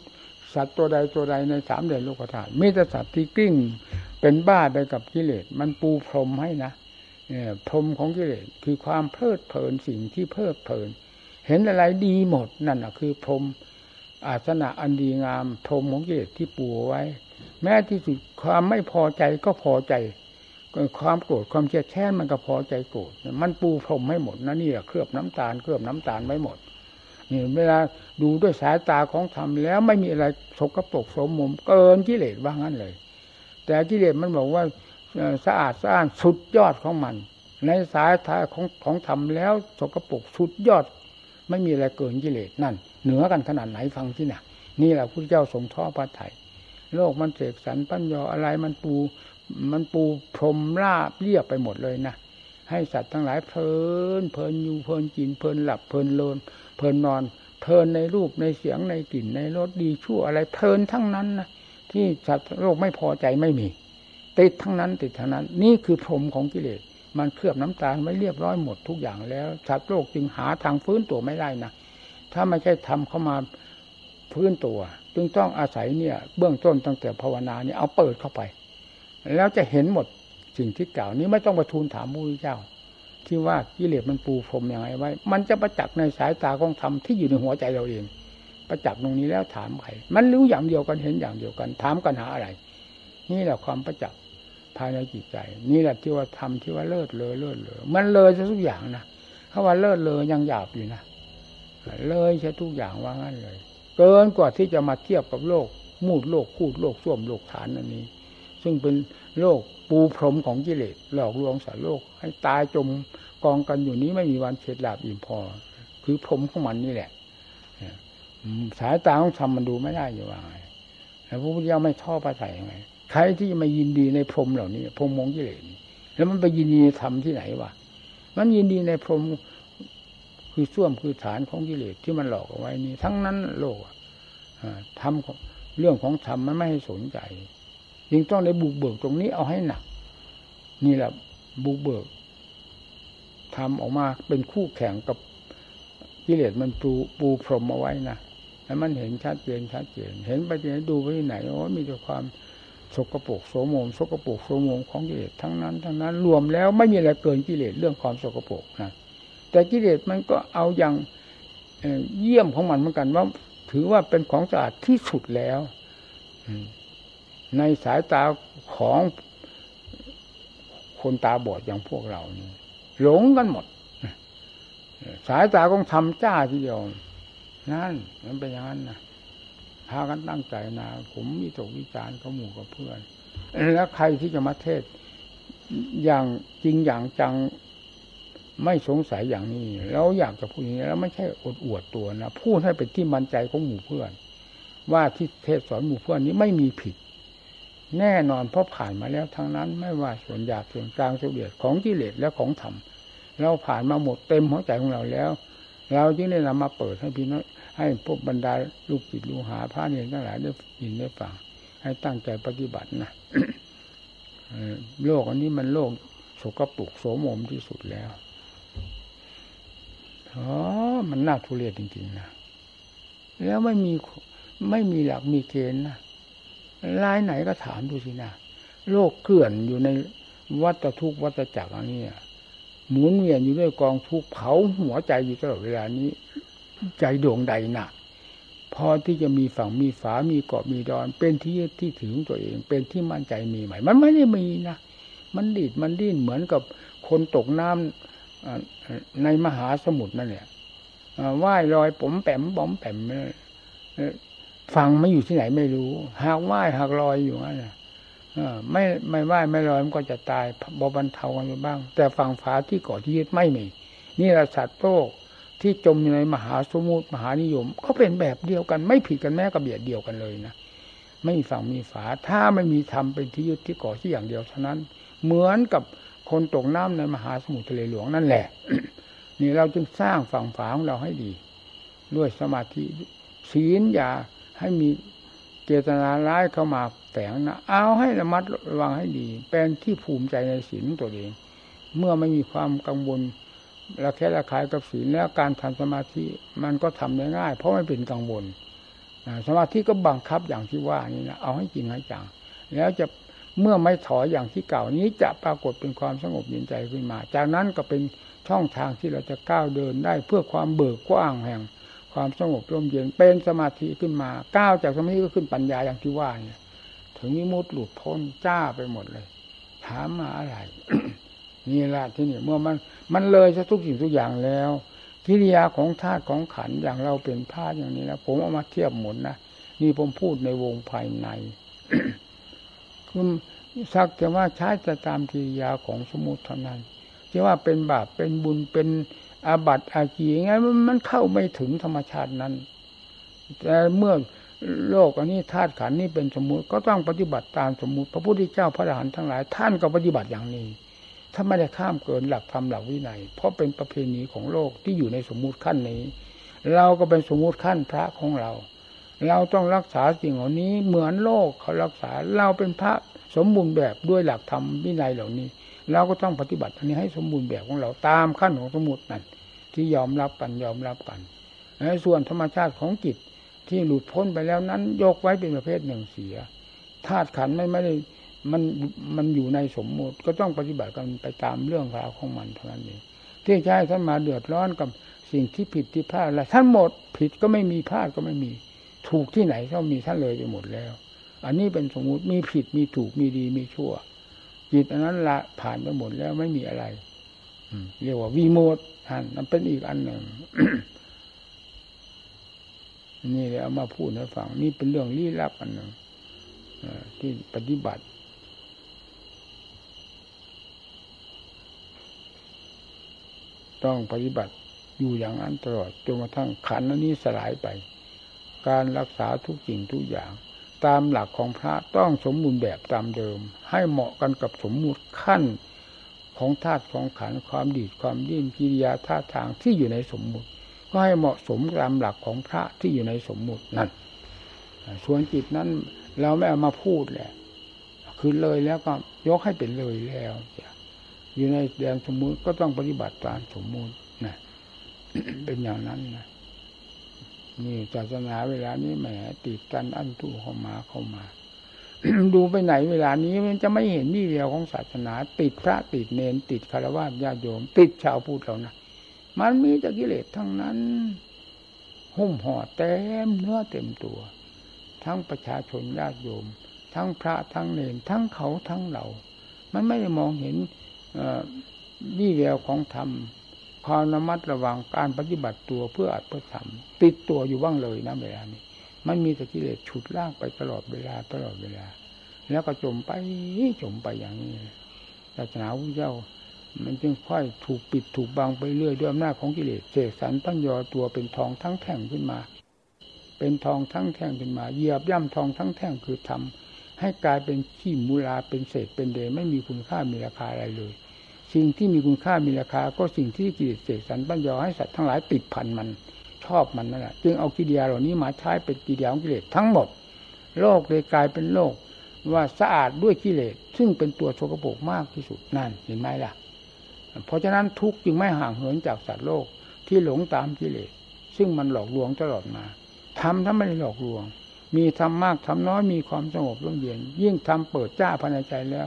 สัตว์ตัวใดตัวใดในสามเดือนโลกธาตุมีแต่สัตว์ที่กลิ้งเป็นบ้าไปกับกิเลสมันปูพรมให้นะเนี่ยพรมของกิเลสคือความเพลิดเพลินสิ่งที่เพลิดเพลิน เห็นอะไรดีหมดนั่นอะคือพรมอาสนะอันดีงามพรมของกิเลสที่ปูไว้ แม้ที่สุดความไม่พอใจก็พอใจความโกรธความเชียดแช่มันก็พอใจโกรธมันปูพรมให้หมดนะนี่แหละเคลือบน้ำตาลเคลือบน้ำตาลไว้หมด เวลาดูด้วยสายตาของธรรมแล้วไม่มีอะไรสกปรกสมมุมเกินกิเลสว่างั้นเลย แต่กิเลสมันบอกว่าสะอาดสะอ้านสุดยอดของมัน ในสายตาของของธรรมแล้วสกปรกสุดยอด ไม่มีอะไรเกินกิเลสนั่น เหนือกันขนาดไหนฟังที่น่ะนี่แหละพระเจ้าทรงท่อพระไถ่โลกมันเสกสรรปั้นยออะไรมันปูมันปูพรมราบเรียบไปหมดเลยนะให้สัตว์ทั้งหลายเพลินเพลินอยู่เพลินกินเพลินหลับเพลินโลน เพลินนอน เพลินในรูปในเสียงในกลิ่นในรสดีชั่วอะไร เพลินทั้งนั้นนะที่สัตว์โลกไม่พอใจไม่มีติดทั้งนั้นติดทั้งนั้น นี่คือพรมของกิเลสมันเคลือบน้ำตาลไม่เรียบร้อยหมดทุกอย่างแล้วสัตว์โลกจึงหาทางฟื้นตัวไม่ได้นะถ้าไม่ใช่ทำเข้ามาฟื้นตัว จึงต้องอาศัยเนี่ย เบื้องต้นตั้งแต่ภาวนาเนี่ยเอาเปิดเข้าไป แล้วจะเห็นหมดสิ่งที่กล่าวนี้ไม่ต้องประทูลถามพระพุทธเจ้า ที่ว่ากิเลสมันปูพรมอย่างไรไว้ มันจะประจักษ์ในสายตาของธรรมที่อยู่ในหัวใจเราเอง ประจักษ์ตรงนี้แล้วถามใครมันรู้อย่างเดียวกันเห็นอย่างเดียวกัน ถามกันหาอะไร นี่แหละความประจักษ์ภายในจิตใจ นี่แหละที่ว่าทำที่ว่าเลิศเลยเลิศเลยมันเลยทุกอย่างนะถ้าว่าเลิศเลยยังหยาบอยู่นะเลยใช่ทุกอย่างว่างั้นเลย เกินกว่าที่จะมาเทียบกับโลก มูดโลกคูดโลกส้วมโลกฐานอันนี้ ซึ่งเป็นโลก ปูพรมของกิเลสหลอกลวงสารโลก ให้ตายจมกองกันอยู่นี้ไม่มีวันเฉดหลาบอิ่มพอ คือพรมของมันนี่แหละสายตาของธรรมมันดูไม่ได้อยู่ว่าไงแต่พระพุทธเจ้าไม่ชอบพระไถ่ยังไงใครที่มายินดีในพรมเหล่านี้พรมมงกิเลสแล้วมันไปยินดีในธรรมที่ไหนวะมันยินดีในพรมคือส้วมคือฐานของกิเลสที่มันหลอกเอาไว้นี่ทั้งนั้นโลกทำเรื่องของธรรมมันไม่ให้สนใจ จึงต้องได้บุกเบิกตรงนี้เอาให้หนัก นี่แหละบุกเบิกทำออกมาเป็นคู่แข่งกับกิเลสมันปูปูพรมเอาไว้นะแล้วมันเห็นชัดเจนชัดเจนเห็นไปที่ไหนดูไปที่ไหนโอ้มีแต่ความสกปรกโสมมสกปรกโสมมของกิเลสทั้งนั้น ทั้งนั้น รวมแล้วไม่มีอะไรเกินกิเลสเรื่องความสกปรกนะแต่กิเลสมันก็เอาอย่างเยี่ยมของมันเหมือนกันว่า ถือว่าเป็นของสะอาดที่สุดแล้ว ในสายตาของคนตาบอดอย่างพวกเรานี่หลงกันหมด สายตาของทำจ้าทีเดียวนั่นมันเป็นอย่างนั้นนะพากันตั้งใจนะผมมีตกวิจารณ์เขาหมู่กับเพื่อน แล้วใครที่จะมาเทศอย่างจริงอย่างจังไม่สงสัยอย่างนี้แล้วอยากจะพูดอย่างนี้แล้วไม่ใช่อดอวดตัวนะพูดให้เป็นที่มั่นใจของหมู่เพื่อน ว่าที่เทศสอนหมู่เพื่อนนี้ไม่มีผิด แน่นอนเพราะผ่านมาแล้วทั้งนั้นไม่ว่าส่วนหยาบส่วนกลางส่วนละเอียดของกิเลสและของธรรมเราผ่านมาหมดเต็มหัวใจของเราแล้ว เราจึงได้นำมาเปิดให้พี่น้องให้พวกบรรดาลูกจิตลูกหาพระเนี่ยทั้งหลายได้ยินได้ฟังให้ตั้งใจปฏิบัตินะโลกอันนี้มันโลกสกปรกโสมมที่สุดแล้วอ๋อมันน่าทุเรศจริงๆนะแล้วไม่มีไม่มีหลักมีเกณฑ์นะ รายไหนก็ถามดูสินะโลกเกลื่อนอยู่ในวัฏทุกวัฏจักรอันนี้หมุนเวียนอยู่ด้วยกองทุกเผาหัวใจอยู่ตลอดเวลานี้ ใจดวงใดหนักพอที่จะมีฝั่งมีฝา มีเกาะมีดอน เป็นที่ที่ถือตัวเอง เป็นที่มั่นใจมีไหม มันไม่ได้มีนะ มันดิดมันดิ้นเหมือนกับคนตกน้ำในมหาสมุทรนั่นแหละว่ายลอยผมแปมบอมแปม ฟังไม่อยู่ที่ไหนไม่รู้หากว่ายหากลอยอยู่นั่นไม่ไม่ว่ายไม่ลอยมันก็จะตายบบรรเทากันไปบ้าง แต่ฝั่งฝาที่เกาะที่ยึดไม่มีนี่แหละสัตว์โลกที่จมอยู่ในมหาสมุทรมหานิยม ก็เป็นแบบเดียวกัน ไม่ผิดกันแม้กระเบียดเดียวกันเลยนะไม่มีฝั่งมีฝา ถ้าไม่มีธรรมเป็นที่ยึดที่เกาะที่อย่างเดียวเท่านั้น เหมือนกับคนตกน้ำในมหาสมุทรทะเลหลวงนั่นแหละ นี่เราจึงสร้างฝั่งฝาของเราให้ดี ด้วยสมาธิศีลอย่า ให้มีเจตนาร้ายเข้ามาแฝงนะเอาให้ระมัดระวังให้ดี เป็นที่ภูมิใจในศีลตัวเอง เมื่อไม่มีความกังวลระแคะระคายกับศีลแล้วการทำสมาธิมันก็ทำได้ง่าย เพราะไม่เป็นกังวลสมาธิก็บังคับอย่างที่ว่านี่นะเอาให้จริงให้จังแล้วจะเมื่อไม่ถอยอย่างที่เก่านี้จะปรากฏเป็นความสงบเย็นใจขึ้นมา จากนั้นก็เป็นช่องทางที่เราจะก้าวเดินได้เพื่อความเบิกกว้างแห่ง ความสงบร่มเย็นเป็นสมาธิขึ้นมาก้าวจากสมาธิก็ขึ้นปัญญาอย่างที่ว่าเนี่ย ถึงนิมุตหลุดพ้นจ้าไปหมดเลย ถามมาอะไรนี่ละที่นี่เมื่อมันมันเลยซะทุกสิ่งทุกอย่างแล้วกิริยาของธาตุของขันอย่างเราเป็นธาตุอย่างนี้นะผมเอามาเทียบหมดนะนี่ผมพูดในวงภายในคือสักแต่ว่าใช้แต่ตามกิริยาของสมุติเท่านั้นจะว่าเป็นบาปเป็นบุญเป็น อาบัติอากีไงมันเข้าไม่ถึงธรรมชาตินั้น แต่เมื่อโลกอันนี้ธาตุขันนี้เป็นสมมุติก็ต้องปฏิบัติตามสมมุติ พระพุทธเจ้าพระอรหันต์ทั้งหลาย ท่านก็ปฏิบัติอย่างนี้ ถ้าไม่ได้ข้ามเกินหลักธรรมหลักวินัย เพราะเป็นประเพณีของโลกที่อยู่ในสมมุติขั้นนี้ เราก็เป็นสมมุติขั้นพระของเรา เราต้องรักษาสิ่งเหล่านี้เหมือนโลกเขารักษาเราเป็นพระสมบูรณ์แบบด้วยหลักธรรมวินัยเหล่านี้ เราก็ต้องปฏิบัติ อันนี้ให้สมบูรณ์แบบของเราตามขั้นของสมุตินั่นที่ยอมรับกันยอมรับกันส่วนธรรมชาติของจิตที่หลุดพ้นไปแล้วนั้น ยกไว้เป็นประเภทหนึ่งเสียธาตุขันไม่ไม่ได้มันมันอยู่ในสมมุติก็ต้องปฏิบัติกันไปตามเรื่องราวของมันเท่านั้นเองที่ใช้ท่านมาเดือดร้อนกับสิ่งที่ผิดที่พลาดอะไรท่านหมดผิดก็ไม่มีพลาดก็ไม่มี ถูกที่ไหนก็มีท่านเลยไปหมดแล้ว อันนี้เป็นสมมุติมีผิดมีถูกมีดีมีชั่ว จิตอันนั้นละผ่านไปหมดแล้วไม่มีอะไรเรียกว่าวีโมดท่านนั่นเป็นอีกอันหนึ่งนี่เลยเอามาพูดให้ฟังนี่เป็นเรื่องลี้ลับอันหนึ่งที่ปฏิบัติต้องปฏิบัติอยู่อย่างนั้นตลอดจนกระทั่งขันนี้สลายไป การรักษาทุกสิ่งทุกอย่าง ตามหลักของพระต้องสมบูรณ์แบบตามเดิม ให้เหมาะกันกับสมมุติขั้นของธาตุของขันความดีดความดิ้นกิริยาท่าทางที่อยู่ในสมมุติ ก็ให้เหมาะสมตามหลักของพระที่อยู่ในสมมุตินั่นส่วนจิตนั้นเราไม่เอามาพูดแหละคือเลยแล้วก็ยกให้เป็นเลยแล้วอยู่ในแดนสมมุติก็ต้องปฏิบัติตามสมมุตินะเป็นอย่างนั้นนะ นี่ศาสนาเวลานี้แหมติดกันอันตุเข้ามาเข้ามา ดูไปไหนเวลานี้มันจะไม่เห็นนี่เดียวของศาสนา ติดพระติดเนนติดคารวะญาติโยม ติดชาวพุทธเรานะมันมีแต่กิเลสทั้งนั้น หุ้มห่อเต็มเนื้อเต็มตัว ทั้งประชาชนญาติโยม ทั้งพระทั้งเนนทั้งเขาทั้งเรา มันไม่ได้มองเห็นวี่แววของธรรม ความระมัดระวังการปฏิบัติตัวเพื่ออัดเพื่อทำติดตัวอยู่บ้างเลยนะเวลานี้ มันมีแต่กิเลสฉุดลากไปตลอดเวลาตลอดเวลา แล้วก็จมไปจมไปอย่างนี้ศาสนาพระเจ้า มันจึงค่อยถูกปิดถูกบังไปเรื่อยด้วยอำนาจของกิเลสเสกสรรตั้งยอตัวเป็นทองทั้งแท่งขึ้นมา เป็นทองทั้งแท่งขึ้นมาเหยียบย่ำทองทั้งแท่งคือทำให้กลายเป็นขี้มูลาเป็นเศษเป็นเดไม่มีคุณค่ามีราคาอะไรเลย สิ่งที่มีคุณค่ามีราคา ก็สิ่งที่กิเลสเสกสรรปัญญาให้สัตว์ทั้งหลายติดพันมันชอบมันนั่นแหละจึงเอากิเลสเหล่านี้มาใช้เป็นกิเลสของกิเลสทั้งหมด โลกเลยกลายเป็นโลกว่าสะอาดด้วยกิเลสซึ่งเป็นตัวโสกโปกมากที่สุดนั่นเห็นไหมล่ะ เพราะฉะนั้นทุกจึงไม่ห่างเหินจากสัตว์โลกที่หลงตามกิเลสซึ่งมันหลอกลวงตลอดมาทำถ้าไม่ได้หลอกลวง มีทำมากทำน้อยมีความสงบร่มเย็นยิ่งทำเปิดจ้าภายในใจแล้ว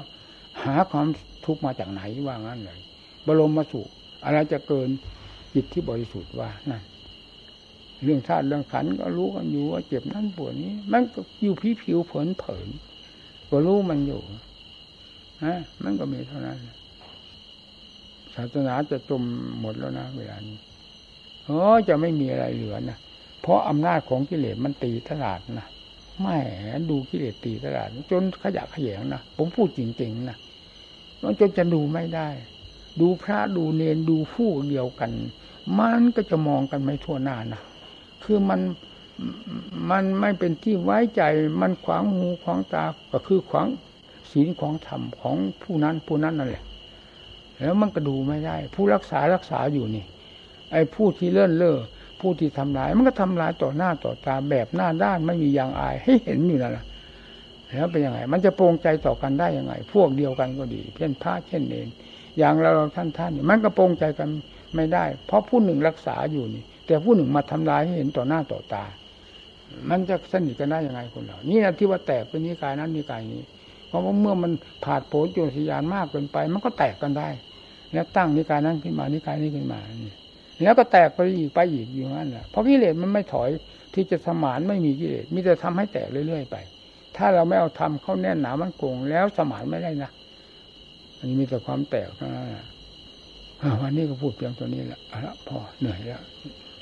หาความทุกมาจากไหนว่างั้นเลยบรมมาสุอะไรจะเกินจิตที่บริสุทธิ์ว่านั่นเรื่องธาตุเรื่องขันก็รู้กันอยู่ว่าเจ็บนั่นปวดนี้ มันก็อยู่ผิวผิวเผินเผินก็รู้มันอยู่ฮะมันก็มีเท่านั้นศาสนาจะจมหมดแล้วนะเวลานี้เออจะไม่มีอะไรเหลือนะเพราะอำนาจของกิเลสมันตีตลาดนะไม่ดูกิเลสตีตลาด จนขยะขยงนะผมพูดจริงๆนะ มันจนจะดูไม่ได้ ดูพระดูเนนดูผู้เดียวกัน มันก็จะมองกันไม่ทั่วหน้านะคือมันมันไม่เป็นที่ไว้ใจมันขวางหูขวางตาก็คือขวางศีลของธรรมของผู้นั้นผู้นั้นนั่นแหละ แล้วมันก็ดูไม่ได้ ผู้รักษารักษาอยู่นี่ ไอ้ผู้ที่เลื่อนเล่อผู้ที่ทำลาย มันก็ทำลายต่อหน้าต่อตาแบบหน้าด้านไม่มียางอาย ให้เห็นอยู่นั่นแหละ แล้วเป็นยังไง มันจะโปร่งใจต่อกันได้ยังไง พวกเดียวกันก็ดี เช่นพระเช่นเนรอย่างเราท่านท่านมันก็โปร่งใจกันไม่ได้ เพราะผู้หนึ่งรักษาอยู่นี่ แต่ผู้หนึ่งมาทำลายให้เห็นต่อหน้าต่อตา มันจะสนิทกันได้ยังไงคนเรา นี่นะที่ว่าแตกเป็นนิกายนั้นนิกายนี้คราะว่าเมื่อมันผาดโผนโจรสยานมากเกินไป มันก็แตกกันได้ แล้วตั้งนิกายนั้นขึ้นมานิกายนี้ขึ้นมานี่แล้วก็แตกไปอีกไปอีกอยู่นั่นแหละเพราะกิเลสมันไม่ถอยที่จะสมานไม่มีกิเลสมีแต่ทำให้แตกเรื่อยๆไป ถ้าเราไม่เอาทำเข้าแน่นหนามันโกงแล้วสมานไม่ได้นะอันนี้มีแต่ความแตกเท่านั้นะวันนี้ก็พูดเพียงตัวนี้แหละพอเหนื่อยแล้ว